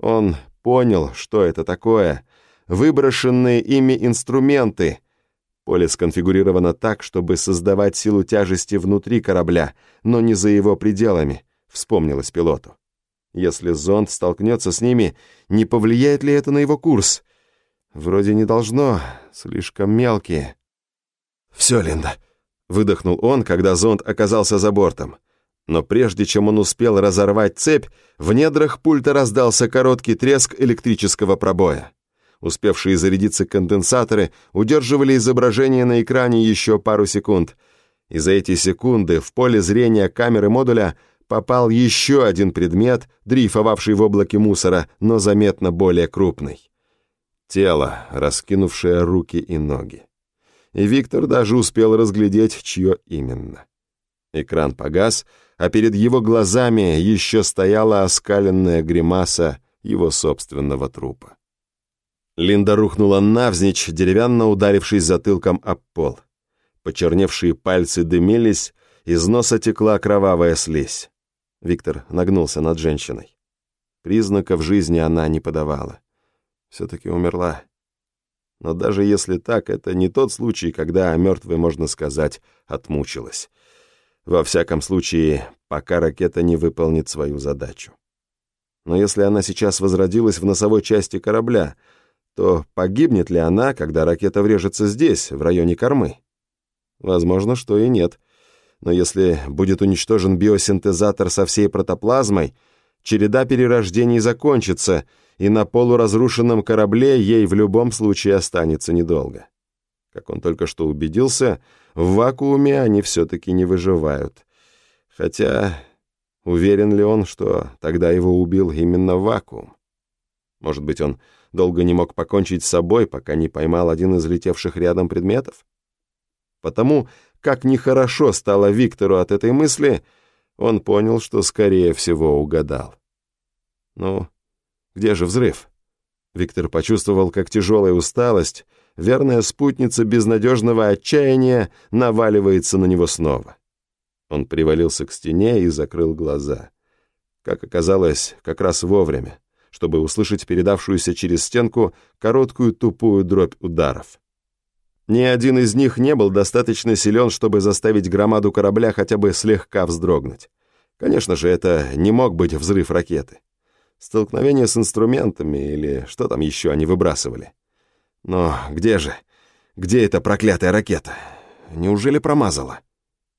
Он понял, что это такое. Выброшенные ими инструменты. Поле сконфигурировано так, чтобы создавать силу тяжести внутри корабля, но не за его пределами, вспомнилось пилоту. Если зонд столкнется с ними, не повлияет ли это на его курс? Вроде не должно, слишком мелкие. «Все, Линда», — выдохнул он, когда зонд оказался за бортом. Но прежде чем он успел разорвать цепь, в недрах пульта раздался короткий треск электрического пробоя. Успевшие зарядиться конденсаторы удерживали изображение на экране еще пару секунд, и за эти секунды в поле зрения камеры модуля — попал еще один предмет, дрейфовавший в облаке мусора, но заметно более крупный. Тело, раскинувшее руки и ноги. И Виктор даже успел разглядеть, чье именно. Экран погас, а перед его глазами еще стояла оскаленная гримаса его собственного трупа. Линда рухнула навзничь, деревянно ударившись затылком об пол. Почерневшие пальцы дымились, из носа текла кровавая слизь. Виктор нагнулся над женщиной. Признаков жизни она не подавала. Все-таки умерла. Но даже если так, это не тот случай, когда о мертвой, можно сказать, отмучилась. Во всяком случае, пока ракета не выполнит свою задачу. Но если она сейчас возродилась в носовой части корабля, то погибнет ли она, когда ракета врежется здесь, в районе кормы? Возможно, что и нет — но если будет уничтожен биосинтезатор со всей протоплазмой, череда перерождений закончится, и на полуразрушенном корабле ей в любом случае останется недолго. Как он только что убедился, в вакууме они все-таки не выживают. Хотя, уверен ли он, что тогда его убил именно вакуум? Может быть, он долго не мог покончить с собой, пока не поймал один из летевших рядом предметов? Потому как нехорошо стало Виктору от этой мысли, он понял, что, скорее всего, угадал. Ну, где же взрыв? Виктор почувствовал, как тяжелая усталость, верная спутница безнадежного отчаяния, наваливается на него снова. Он привалился к стене и закрыл глаза. Как оказалось, как раз вовремя, чтобы услышать передавшуюся через стенку короткую тупую дробь ударов. Ни один из них не был достаточно силен, чтобы заставить громаду корабля хотя бы слегка вздрогнуть. Конечно же, это не мог быть взрыв ракеты. Столкновение с инструментами или что там еще они выбрасывали. Но где же? Где эта проклятая ракета? Неужели промазала?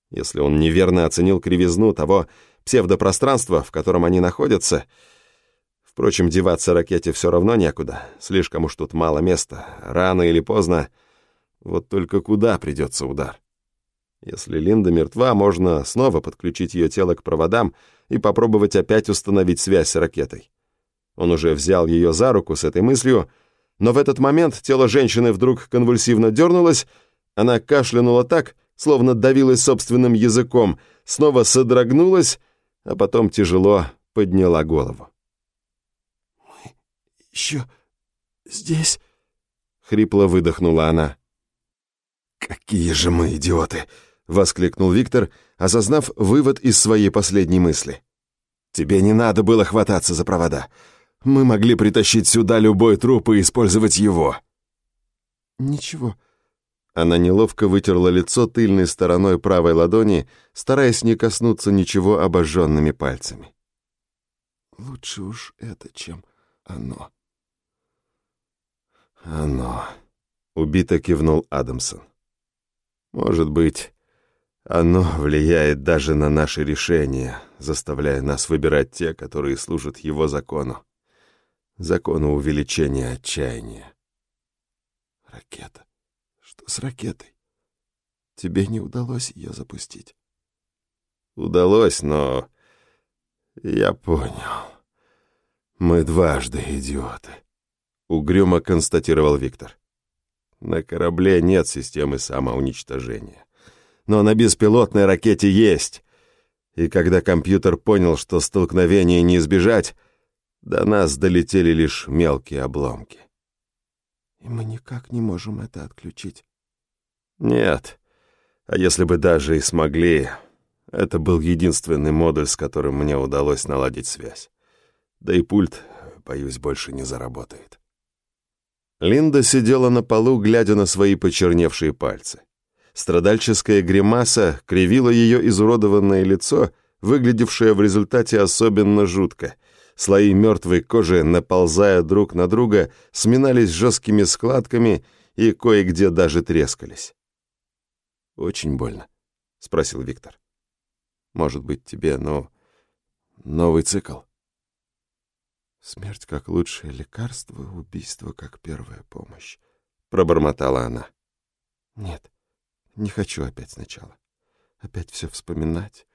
Если он неверно оценил кривизну того псевдопространства, в котором они находятся... Впрочем, деваться ракете все равно некуда. Слишком уж тут мало места. Рано или поздно... Вот только куда придется удар? Если Линда мертва, можно снова подключить ее тело к проводам и попробовать опять установить связь с ракетой. Он уже взял ее за руку с этой мыслью, но в этот момент тело женщины вдруг конвульсивно дернулось, она кашлянула так, словно давилась собственным языком, снова содрогнулась, а потом тяжело подняла голову. «Мы еще здесь?» — хрипло выдохнула она. «Какие же мы идиоты!» воскликнул Виктор, осознав вывод из своей последней мысли. «Тебе не надо было хвататься за провода. Мы могли притащить сюда любой труп и использовать его». «Ничего». Она неловко вытерла лицо тыльной стороной правой ладони, стараясь не коснуться ничего обожженными пальцами. «Лучше уж это, чем оно». «Оно», — убито кивнул Адамсон. «Может быть, оно влияет даже на наши решения, заставляя нас выбирать те, которые служат его закону. Закону увеличения отчаяния. Ракета. Что с ракетой? Тебе не удалось ее запустить? Удалось, но... Я понял. Мы дважды идиоты. Угрюмо констатировал Виктор. На корабле нет системы самоуничтожения но на беспилотной ракете есть. И когда компьютер понял, что столкновения не избежать, до нас долетели лишь мелкие обломки. И мы никак не можем это отключить. Нет. А если бы даже и смогли, это был единственный модуль, с которым мне удалось наладить связь. Да и пульт, боюсь, больше не заработает. Линда сидела на полу, глядя на свои почерневшие пальцы. Страдальческая гримаса кривила ее изуродованное лицо, выглядевшее в результате особенно жутко. Слои мертвой кожи, наползая друг на друга, сминались жесткими складками и кое-где даже трескались. «Очень больно», — спросил Виктор. «Может быть, тебе, ну, новый цикл?» «Смерть как лучшее лекарство, убийство как первая помощь», — пробормотала она. «Нет, не хочу опять сначала. Опять все вспоминать.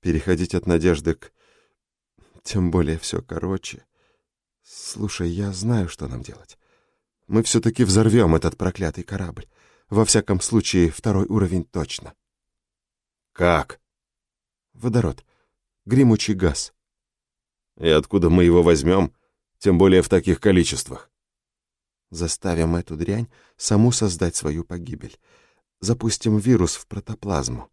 Переходить от надежды к... Тем более все короче. Слушай, я знаю, что нам делать. Мы все-таки взорвем этот проклятый корабль. Во всяком случае, второй уровень точно. Как? Водород. Гремучий газ. И откуда мы его возьмем? Тем более в таких количествах. Заставим эту дрянь саму создать свою погибель запустим вирус в протоплазму.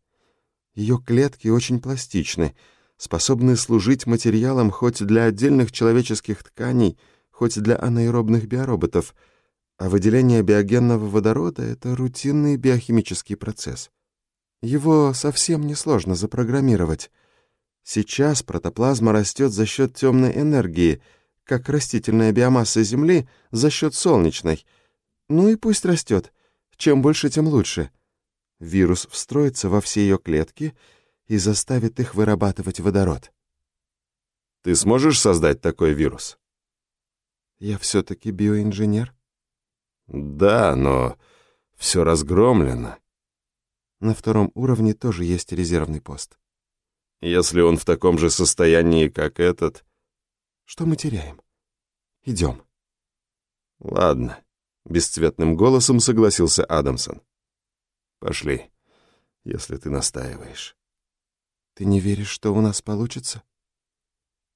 Ее клетки очень пластичны, способны служить материалом хоть для отдельных человеческих тканей, хоть для анаэробных биороботов, а выделение биогенного водорода — это рутинный биохимический процесс. Его совсем несложно запрограммировать. Сейчас протоплазма растет за счет темной энергии, как растительная биомасса Земли за счет солнечной. Ну и пусть растет. Чем больше, тем лучше. Вирус встроится во все ее клетки и заставит их вырабатывать водород. Ты сможешь создать такой вирус? Я все-таки биоинженер. Да, но все разгромлено. На втором уровне тоже есть резервный пост. Если он в таком же состоянии, как этот... Что мы теряем? Идем. Ладно, бесцветным голосом согласился Адамсон. Пошли, если ты настаиваешь. Ты не веришь, что у нас получится?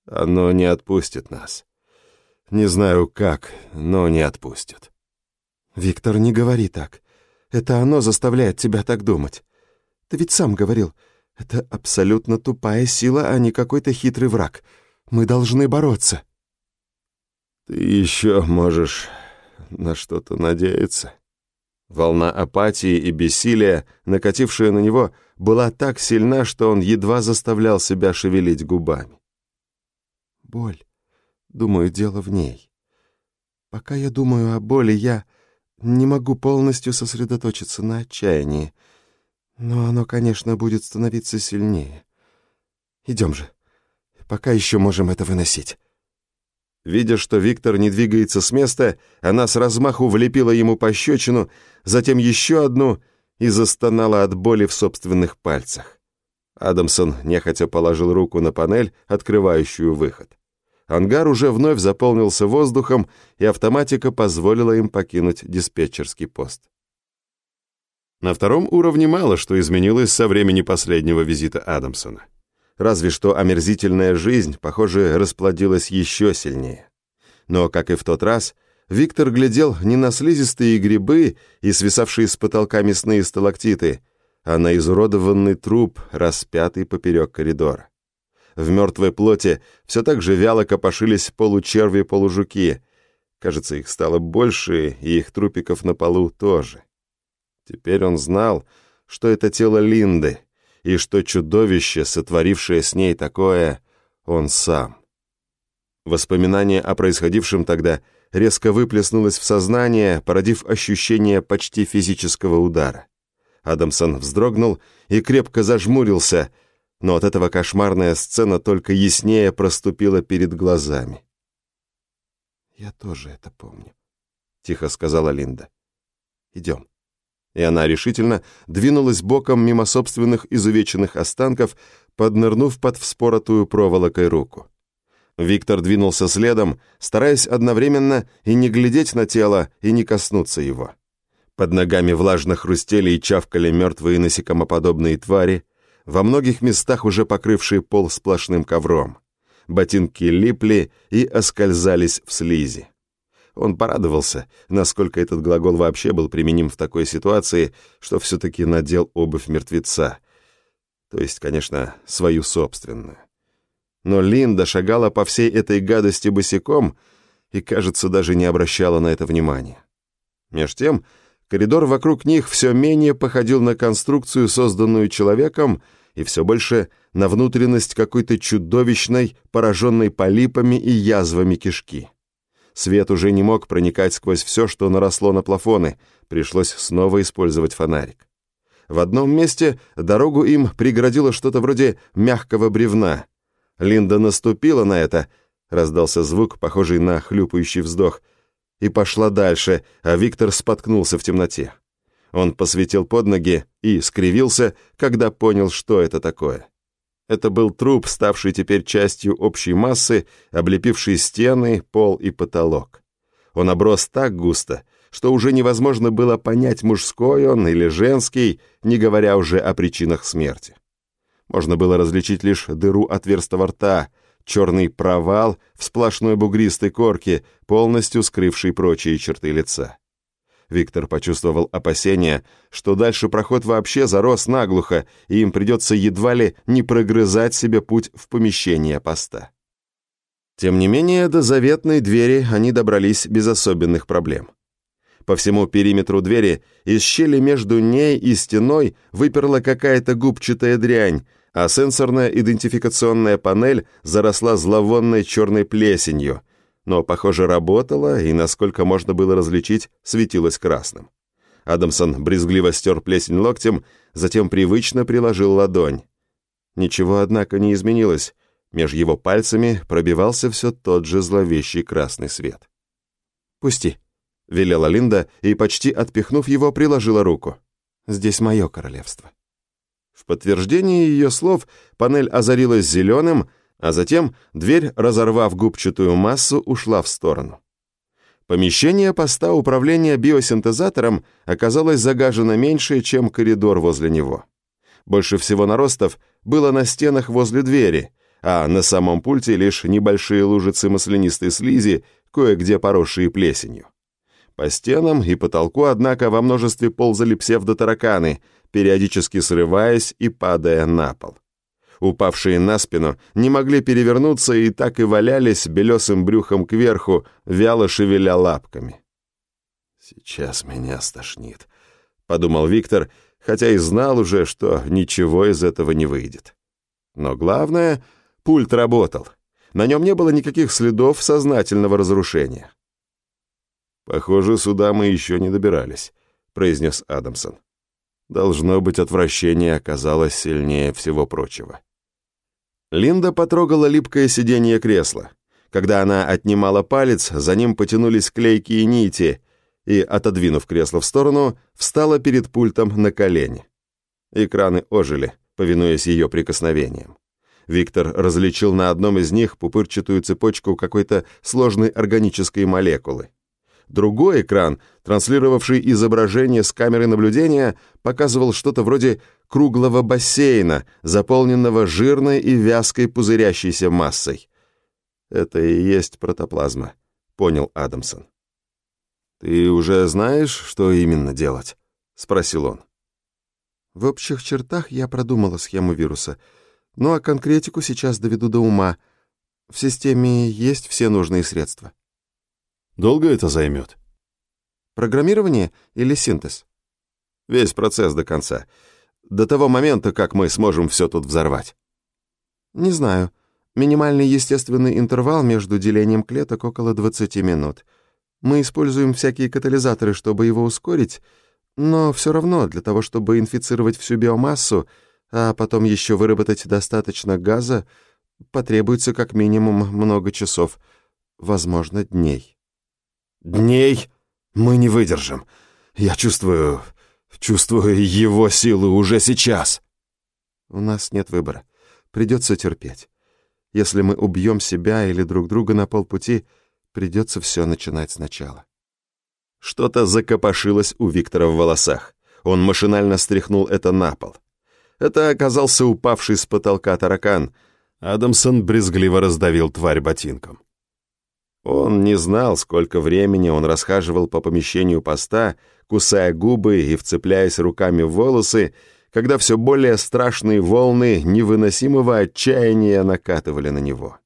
Оно не отпустит нас. Не знаю как, но не отпустит. Виктор, не говори так. Это оно заставляет тебя так думать. Ты ведь сам говорил, это абсолютно тупая сила, а не какой-то хитрый враг. Мы должны бороться. Ты еще можешь на что-то надеяться. Волна апатии и бессилия, накатившая на него, была так сильна, что он едва заставлял себя шевелить губами. Боль. Думаю, дело в ней. Пока я думаю о боли, я не могу полностью сосредоточиться на отчаянии. Но оно, конечно, будет становиться сильнее. Идем же. Пока еще можем это выносить. Видя, что Виктор не двигается с места, она с размаху влепила ему пощечину, затем еще одну и застонала от боли в собственных пальцах. Адамсон нехотя положил руку на панель, открывающую выход. Ангар уже вновь заполнился воздухом, и автоматика позволила им покинуть диспетчерский пост. На втором уровне мало что изменилось со времени последнего визита Адамсона. Разве что омерзительная жизнь, похоже, расплодилась еще сильнее. Но, как и в тот раз, Виктор глядел не на слизистые грибы и свисавшие с потолка мясные сталактиты, а на изуродованный труп, распятый поперек коридора. В мертвой плоти все так же вяло копошились получерви-полужуки. Кажется, их стало больше, и их трупиков на полу тоже. Теперь он знал, что это тело Линды, и что чудовище, сотворившее с ней такое, он сам. Воспоминание о происходившем тогда резко выплеснулось в сознание, породив ощущение почти физического удара. Адамсон вздрогнул и крепко зажмурился, но от этого кошмарная сцена только яснее проступила перед глазами. «Я тоже это помню», — тихо сказала Линда. «Идем» и она решительно двинулась боком мимо собственных изувеченных останков, поднырнув под вспоротую проволокой руку. Виктор двинулся следом, стараясь одновременно и не глядеть на тело, и не коснуться его. Под ногами влажно хрустели и чавкали мертвые насекомоподобные твари, во многих местах уже покрывшие пол сплошным ковром. Ботинки липли и оскользались в слизи. Он порадовался, насколько этот глагол вообще был применим в такой ситуации, что все-таки надел обувь мертвеца. То есть, конечно, свою собственную. Но Линда шагала по всей этой гадости босиком и, кажется, даже не обращала на это внимания. Меж тем, коридор вокруг них все менее походил на конструкцию, созданную человеком, и все больше на внутренность какой-то чудовищной, пораженной полипами и язвами кишки. Свет уже не мог проникать сквозь все, что наросло на плафоны, пришлось снова использовать фонарик. В одном месте дорогу им преградило что-то вроде мягкого бревна. Линда наступила на это, раздался звук, похожий на хлюпающий вздох, и пошла дальше, а Виктор споткнулся в темноте. Он посветил под ноги и скривился, когда понял, что это такое. Это был труп, ставший теперь частью общей массы, облепивший стены, пол и потолок. Он оброс так густо, что уже невозможно было понять, мужской он или женский, не говоря уже о причинах смерти. Можно было различить лишь дыру отверстого рта, черный провал в сплошной бугристой корке, полностью скрывший прочие черты лица. Виктор почувствовал опасение, что дальше проход вообще зарос наглухо, и им придется едва ли не прогрызать себе путь в помещение поста. Тем не менее, до заветной двери они добрались без особенных проблем. По всему периметру двери из щели между ней и стеной выперла какая-то губчатая дрянь, а сенсорная идентификационная панель заросла зловонной черной плесенью – но, похоже, работала и, насколько можно было различить, светилась красным. Адамсон брезгливо стер плесень локтем, затем привычно приложил ладонь. Ничего, однако, не изменилось. Меж его пальцами пробивался все тот же зловещий красный свет. «Пусти», — велела Линда и, почти отпихнув его, приложила руку. «Здесь мое королевство». В подтверждение ее слов панель озарилась зеленым, а затем дверь, разорвав губчатую массу, ушла в сторону. Помещение поста управления биосинтезатором оказалось загажено меньше, чем коридор возле него. Больше всего наростов было на стенах возле двери, а на самом пульте лишь небольшие лужицы маслянистой слизи, кое-где поросшие плесенью. По стенам и потолку, однако, во множестве ползали псевдотараканы, периодически срываясь и падая на пол. Упавшие на спину не могли перевернуться и так и валялись белесым брюхом кверху, вяло шевеля лапками. «Сейчас меня стошнит», — подумал Виктор, хотя и знал уже, что ничего из этого не выйдет. Но главное, пульт работал. На нем не было никаких следов сознательного разрушения. «Похоже, сюда мы еще не добирались», — произнес Адамсон. Должно быть, отвращение оказалось сильнее всего прочего. Линда потрогала липкое сиденье кресла. Когда она отнимала палец, за ним потянулись клейкие нити, и, отодвинув кресло в сторону, встала перед пультом на колени. Экраны ожили, повинуясь ее прикосновениям. Виктор различил на одном из них пупырчатую цепочку какой-то сложной органической молекулы. Другой экран, транслировавший изображение с камеры наблюдения, показывал что-то вроде круглого бассейна, заполненного жирной и вязкой пузырящейся массой. «Это и есть протоплазма», — понял Адамсон. «Ты уже знаешь, что именно делать?» — спросил он. В общих чертах я продумала схему вируса, ну а конкретику сейчас доведу до ума. В системе есть все нужные средства. Долго это займет? Программирование или синтез? Весь процесс до конца. До того момента, как мы сможем все тут взорвать. Не знаю. Минимальный естественный интервал между делением клеток около 20 минут. Мы используем всякие катализаторы, чтобы его ускорить, но все равно для того, чтобы инфицировать всю биомассу, а потом еще выработать достаточно газа, потребуется как минимум много часов, возможно, дней. Дней мы не выдержим. Я чувствую... чувствую его силы уже сейчас. У нас нет выбора. Придется терпеть. Если мы убьем себя или друг друга на полпути, придется все начинать сначала. Что-то закопошилось у Виктора в волосах. Он машинально стряхнул это на пол. Это оказался упавший с потолка таракан. Адамсон брезгливо раздавил тварь ботинком. Он не знал, сколько времени он расхаживал по помещению поста, кусая губы и вцепляясь руками в волосы, когда все более страшные волны невыносимого отчаяния накатывали на него.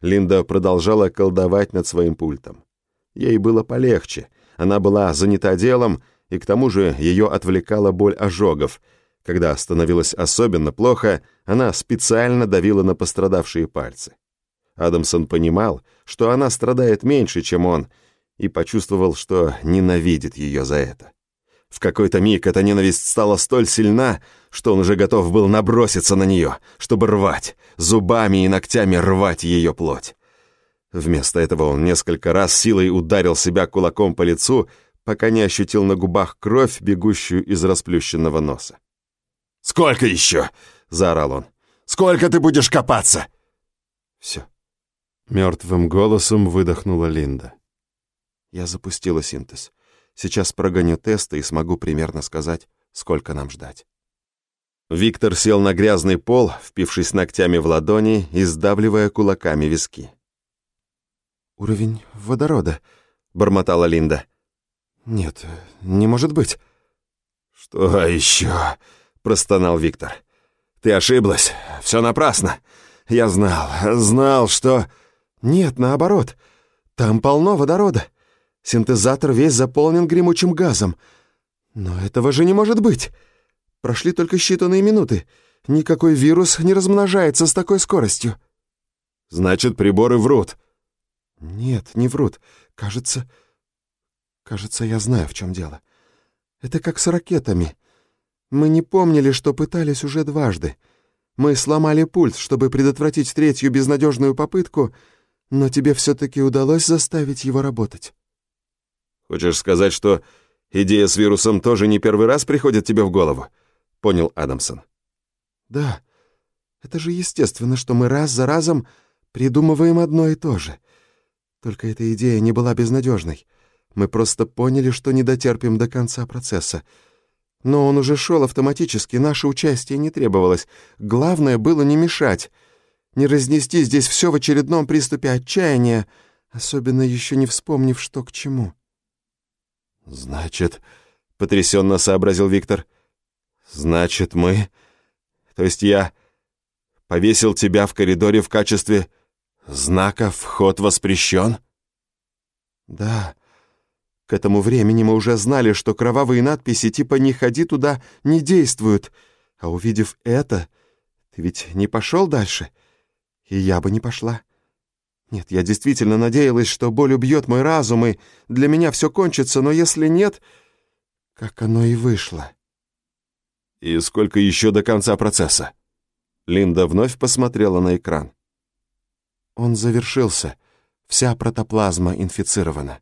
Линда продолжала колдовать над своим пультом. Ей было полегче, она была занята делом, и к тому же ее отвлекала боль ожогов. Когда становилось особенно плохо, она специально давила на пострадавшие пальцы. Адамсон понимал, что она страдает меньше, чем он, и почувствовал, что ненавидит ее за это. В какой-то миг эта ненависть стала столь сильна, что он уже готов был наброситься на нее, чтобы рвать, зубами и ногтями рвать ее плоть. Вместо этого он несколько раз силой ударил себя кулаком по лицу, пока не ощутил на губах кровь, бегущую из расплющенного носа. «Сколько еще?» — заорал он. «Сколько ты будешь копаться?» «Все, Мертвым голосом выдохнула Линда. Я запустила синтез. Сейчас прогоню тесты и смогу примерно сказать, сколько нам ждать. Виктор сел на грязный пол, впившись ногтями в ладони и сдавливая кулаками виски. «Уровень водорода», — бормотала Линда. «Нет, не может быть». «Что еще?» — простонал Виктор. «Ты ошиблась. Все напрасно. Я знал, знал, что...» Нет, наоборот. Там полно водорода. Синтезатор весь заполнен гремучим газом. Но этого же не может быть. Прошли только считанные минуты. Никакой вирус не размножается с такой скоростью. Значит, приборы врут. Нет, не врут. Кажется... Кажется, я знаю, в чем дело. Это как с ракетами. Мы не помнили, что пытались уже дважды. Мы сломали пульт, чтобы предотвратить третью безнадежную попытку — но тебе все-таки удалось заставить его работать. Хочешь сказать, что идея с вирусом тоже не первый раз приходит тебе в голову? Понял Адамсон. Да. Это же естественно, что мы раз за разом придумываем одно и то же. Только эта идея не была безнадежной. Мы просто поняли, что не дотерпим до конца процесса. Но он уже шел автоматически, наше участие не требовалось. Главное было не мешать. Не разнести здесь все в очередном приступе отчаяния, особенно еще не вспомнив, что к чему». «Значит...» — потрясенно сообразил Виктор. «Значит, мы... То есть я повесил тебя в коридоре в качестве знака «Вход воспрещен»?» «Да. К этому времени мы уже знали, что кровавые надписи типа «Не ходи туда» не действуют. А увидев это, ты ведь не пошел дальше? И я бы не пошла. Нет, я действительно надеялась, что боль убьет мой разум, и для меня все кончится, но если нет, как оно и вышло». «И сколько еще до конца процесса?» Линда вновь посмотрела на экран. «Он завершился. Вся протоплазма инфицирована».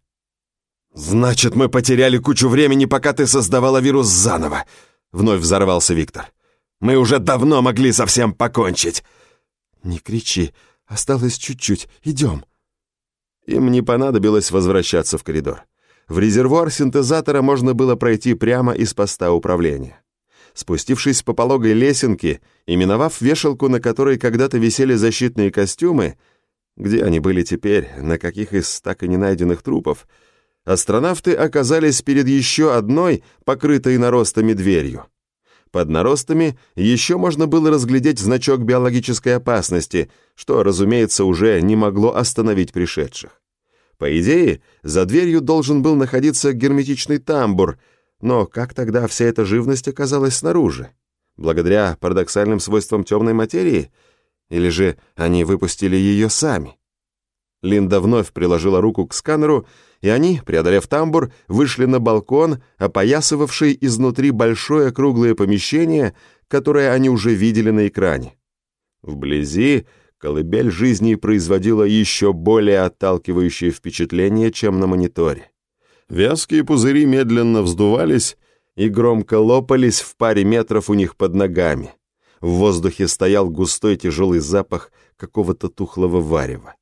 «Значит, мы потеряли кучу времени, пока ты создавала вирус заново!» Вновь взорвался Виктор. «Мы уже давно могли совсем покончить!» «Не кричи. Осталось чуть-чуть. Идем». Им не понадобилось возвращаться в коридор. В резервуар синтезатора можно было пройти прямо из поста управления. Спустившись по пологой лесенке и миновав вешалку, на которой когда-то висели защитные костюмы, где они были теперь, на каких из так и не найденных трупов, астронавты оказались перед еще одной, покрытой наростами дверью. Под наростами еще можно было разглядеть значок биологической опасности, что, разумеется, уже не могло остановить пришедших. По идее, за дверью должен был находиться герметичный тамбур, но как тогда вся эта живность оказалась снаружи? Благодаря парадоксальным свойствам темной материи? Или же они выпустили ее сами? Линда вновь приложила руку к сканеру, и они, преодолев тамбур, вышли на балкон, опоясывавший изнутри большое круглое помещение, которое они уже видели на экране. Вблизи колыбель жизни производила еще более отталкивающее впечатление, чем на мониторе. Вязкие пузыри медленно вздувались и громко лопались в паре метров у них под ногами. В воздухе стоял густой тяжелый запах какого-то тухлого варева.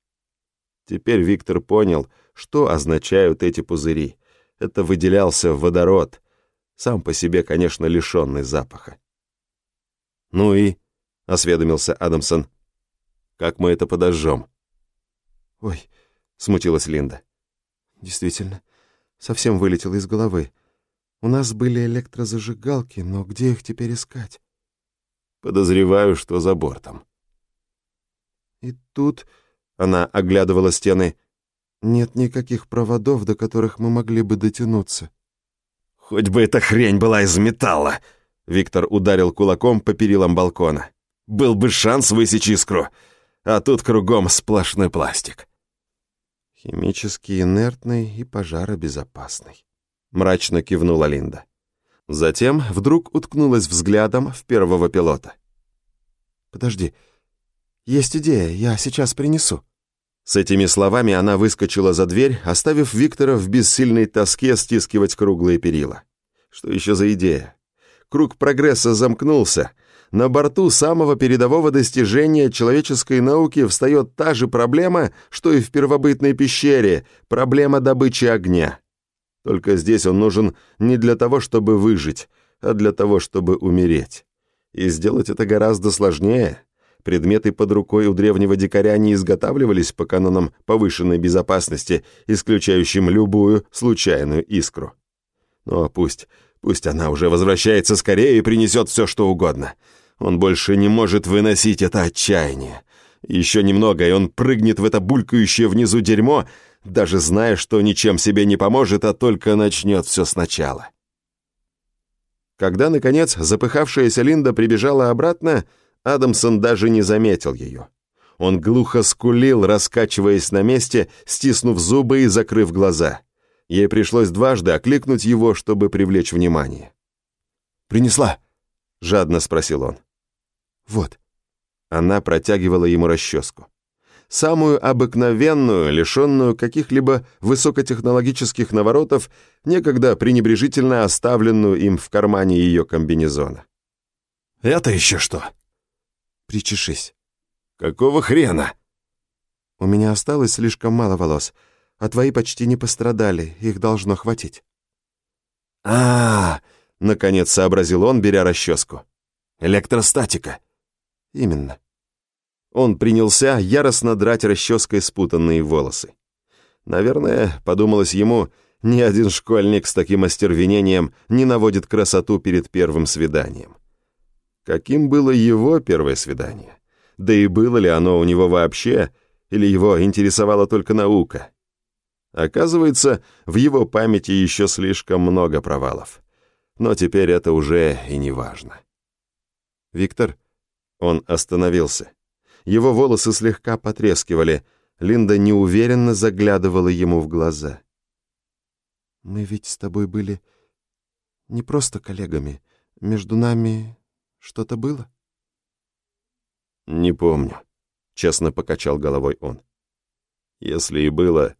Теперь Виктор понял, что означают эти пузыри. Это выделялся водород, сам по себе, конечно, лишенный запаха. «Ну и?» — осведомился Адамсон. «Как мы это подожжем?» «Ой», — смутилась Линда. «Действительно, совсем вылетело из головы. У нас были электрозажигалки, но где их теперь искать?» «Подозреваю, что за бортом». «И тут...» Она оглядывала стены. «Нет никаких проводов, до которых мы могли бы дотянуться». «Хоть бы эта хрень была из металла!» Виктор ударил кулаком по перилам балкона. «Был бы шанс высечь искру, а тут кругом сплошной пластик». «Химически инертный и пожаробезопасный», — мрачно кивнула Линда. Затем вдруг уткнулась взглядом в первого пилота. «Подожди, есть идея, я сейчас принесу». С этими словами она выскочила за дверь, оставив Виктора в бессильной тоске стискивать круглые перила. Что еще за идея? Круг прогресса замкнулся. На борту самого передового достижения человеческой науки встает та же проблема, что и в первобытной пещере – проблема добычи огня. Только здесь он нужен не для того, чтобы выжить, а для того, чтобы умереть. И сделать это гораздо сложнее – Предметы под рукой у древнего дикаря не изготавливались по канонам повышенной безопасности, исключающим любую случайную искру. Но пусть, пусть она уже возвращается скорее и принесет все, что угодно. Он больше не может выносить это отчаяние. Еще немного, и он прыгнет в это булькающее внизу дерьмо, даже зная, что ничем себе не поможет, а только начнет все сначала. Когда, наконец, запыхавшаяся Линда прибежала обратно, Адамсон даже не заметил ее. Он глухо скулил, раскачиваясь на месте, стиснув зубы и закрыв глаза. Ей пришлось дважды окликнуть его, чтобы привлечь внимание. «Принесла?» — жадно спросил он. «Вот». Она протягивала ему расческу. Самую обыкновенную, лишенную каких-либо высокотехнологических наворотов, некогда пренебрежительно оставленную им в кармане ее комбинезона. «Это еще что?» Причешись». «Какого хрена?» «У меня осталось слишком мало волос, а твои почти не пострадали, их должно хватить». «А-а-а!» — наконец сообразил он, беря расческу. «Электростатика». «Именно». Он принялся яростно драть расческой спутанные волосы. Наверное, подумалось ему, ни один школьник с таким остервенением не наводит красоту перед первым свиданием. Каким было его первое свидание? Да и было ли оно у него вообще, или его интересовала только наука? Оказывается, в его памяти еще слишком много провалов. Но теперь это уже и не важно. «Виктор?» Он остановился. Его волосы слегка потрескивали. Линда неуверенно заглядывала ему в глаза. «Мы ведь с тобой были не просто коллегами. Между нами что-то было?» «Не помню», — честно покачал головой он. «Если и было,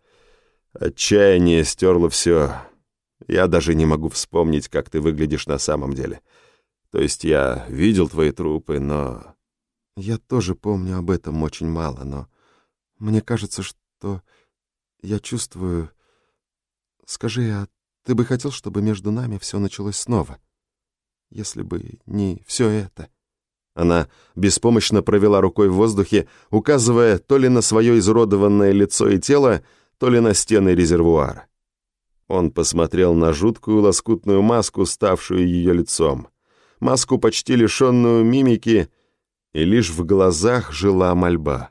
отчаяние стерло все. Я даже не могу вспомнить, как ты выглядишь на самом деле. То есть я видел твои трупы, но...» «Я тоже помню об этом очень мало, но мне кажется, что я чувствую... Скажи, а ты бы хотел, чтобы между нами все началось снова?» Если бы не все это. Она беспомощно провела рукой в воздухе, указывая то ли на свое изуродованное лицо и тело, то ли на стены резервуара. Он посмотрел на жуткую лоскутную маску, ставшую ее лицом, маску почти лишенную мимики, и лишь в глазах жила мольба.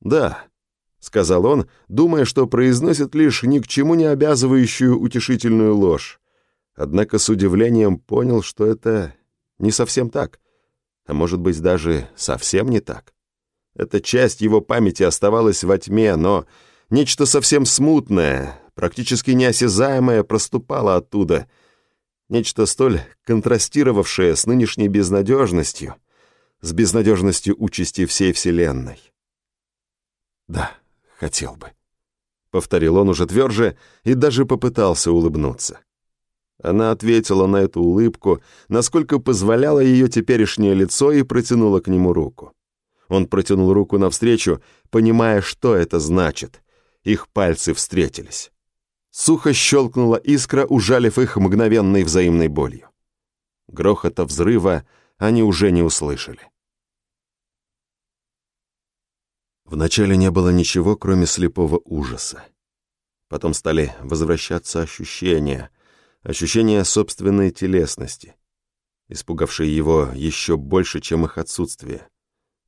«Да», — сказал он, думая, что произносит лишь ни к чему не обязывающую утешительную ложь однако с удивлением понял, что это не совсем так, а может быть даже совсем не так. Эта часть его памяти оставалась во тьме, но нечто совсем смутное, практически неосязаемое проступало оттуда, нечто столь контрастировавшее с нынешней безнадежностью, с безнадежностью участи всей Вселенной. «Да, хотел бы», — повторил он уже тверже и даже попытался улыбнуться. Она ответила на эту улыбку, насколько позволяло ее теперешнее лицо, и протянула к нему руку. Он протянул руку навстречу, понимая, что это значит. Их пальцы встретились. Сухо щелкнула искра, ужалив их мгновенной взаимной болью. Грохота взрыва они уже не услышали. Вначале не было ничего, кроме слепого ужаса. Потом стали возвращаться ощущения — ощущение собственной телесности, испугавшее его еще больше, чем их отсутствие.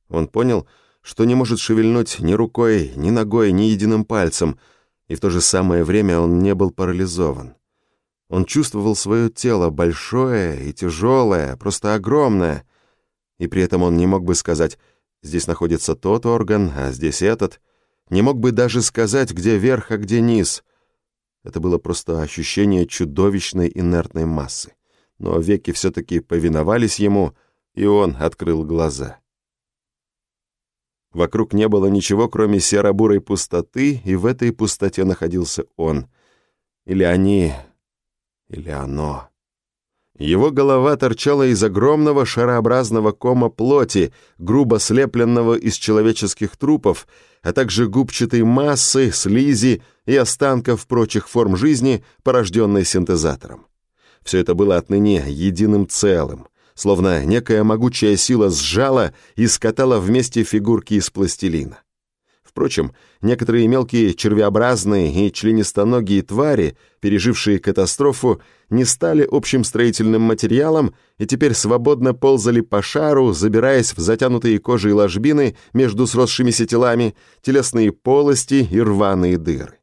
Он понял, что не может шевельнуть ни рукой, ни ногой, ни единым пальцем, и в то же самое время он не был парализован. Он чувствовал свое тело большое и тяжелое, просто огромное, и при этом он не мог бы сказать «здесь находится тот орган, а здесь этот», не мог бы даже сказать, где верх, а где низ — это было просто ощущение чудовищной инертной массы. Но веки все-таки повиновались ему, и он открыл глаза. Вокруг не было ничего, кроме серо-бурой пустоты, и в этой пустоте находился он. Или они, или оно. Его голова торчала из огромного шарообразного кома плоти, грубо слепленного из человеческих трупов, а также губчатой массы, слизи и останков прочих форм жизни, порожденной синтезатором. Все это было отныне единым целым, словно некая могучая сила сжала и скатала вместе фигурки из пластилина. Впрочем, некоторые мелкие червеобразные и членистоногие твари, пережившие катастрофу, не стали общим строительным материалом и теперь свободно ползали по шару, забираясь в затянутые кожей ложбины между сросшимися телами, телесные полости и рваные дыры.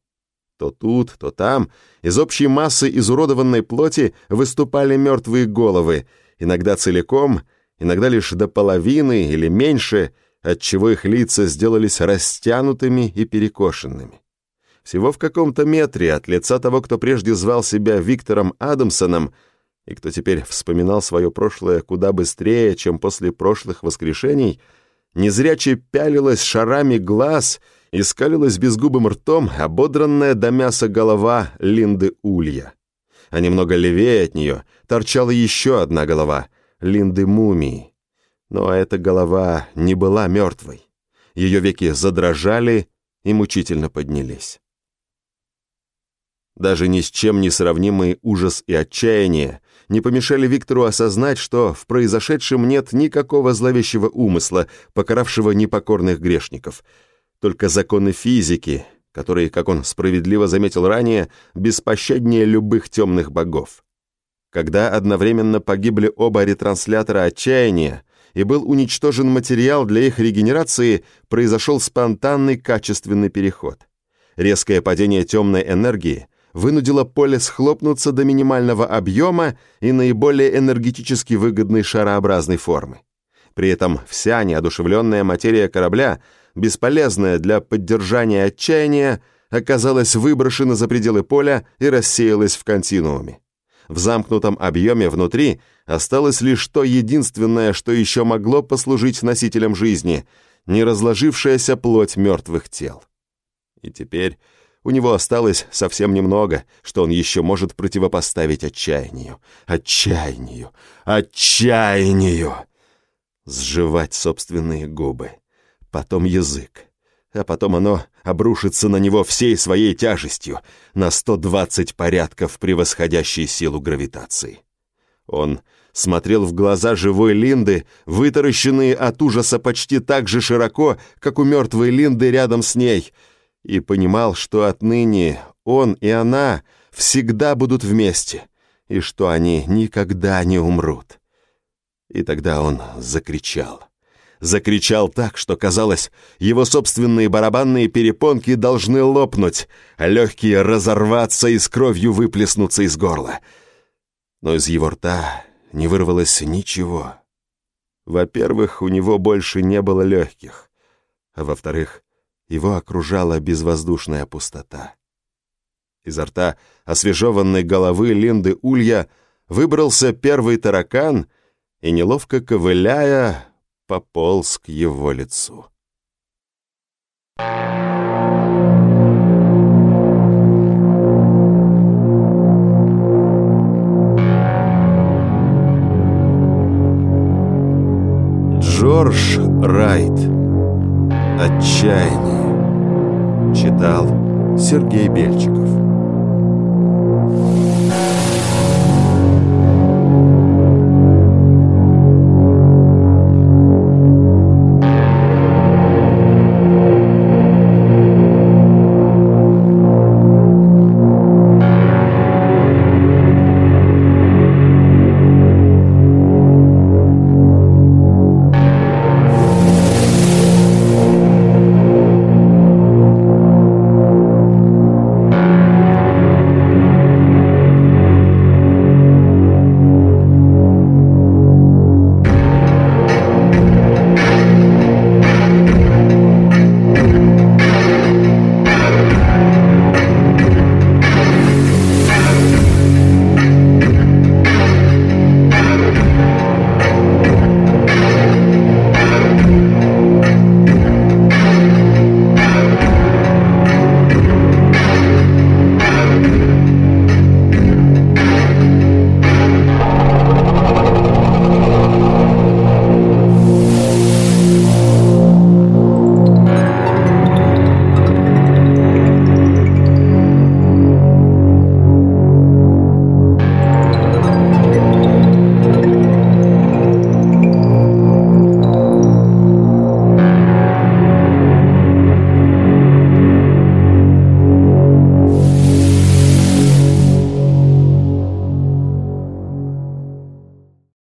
То тут, то там из общей массы изуродованной плоти выступали мертвые головы, иногда целиком, иногда лишь до половины или меньше – отчего их лица сделались растянутыми и перекошенными. Всего в каком-то метре от лица того, кто прежде звал себя Виктором Адамсоном, и кто теперь вспоминал свое прошлое куда быстрее, чем после прошлых воскрешений, незряче пялилась шарами глаз и скалилась безгубым ртом ободранная до мяса голова Линды Улья. А немного левее от нее торчала еще одна голова — Линды Мумии. Но эта голова не была мертвой. Ее веки задрожали и мучительно поднялись. Даже ни с чем не сравнимый ужас и отчаяние, не помешали Виктору осознать, что в произошедшем нет никакого зловещего умысла, покаравшего непокорных грешников. Только законы физики, которые, как он справедливо заметил ранее, беспощаднее любых темных богов. Когда одновременно погибли оба ретранслятора отчаяния и был уничтожен материал для их регенерации, произошел спонтанный качественный переход. Резкое падение темной энергии вынудило поле схлопнуться до минимального объема и наиболее энергетически выгодной шарообразной формы. При этом вся неодушевленная материя корабля, бесполезная для поддержания отчаяния, оказалась выброшена за пределы поля и рассеялась в континууме. В замкнутом объеме внутри осталось лишь то единственное, что еще могло послужить носителем жизни — неразложившаяся плоть мертвых тел. И теперь у него осталось совсем немного, что он еще может противопоставить отчаянию. Отчаянию! Отчаянию! Сживать собственные губы. Потом язык. А потом оно обрушится на него всей своей тяжестью, на 120 порядков превосходящей силу гравитации. Он смотрел в глаза живой Линды, вытаращенные от ужаса почти так же широко, как у мертвой Линды рядом с ней — и понимал, что отныне он и она всегда будут вместе, и что они никогда не умрут. И тогда он закричал. Закричал так, что казалось, его собственные барабанные перепонки должны лопнуть, легкие разорваться и с кровью выплеснуться из горла. Но из его рта не вырвалось ничего. Во-первых, у него больше не было легких, а во-вторых, его окружала безвоздушная пустота. Изо рта освежеванной головы Линды Улья выбрался первый таракан и, неловко ковыляя, пополз к его лицу. Джордж Райт. Отчаяние. Читал Сергей Бельчиков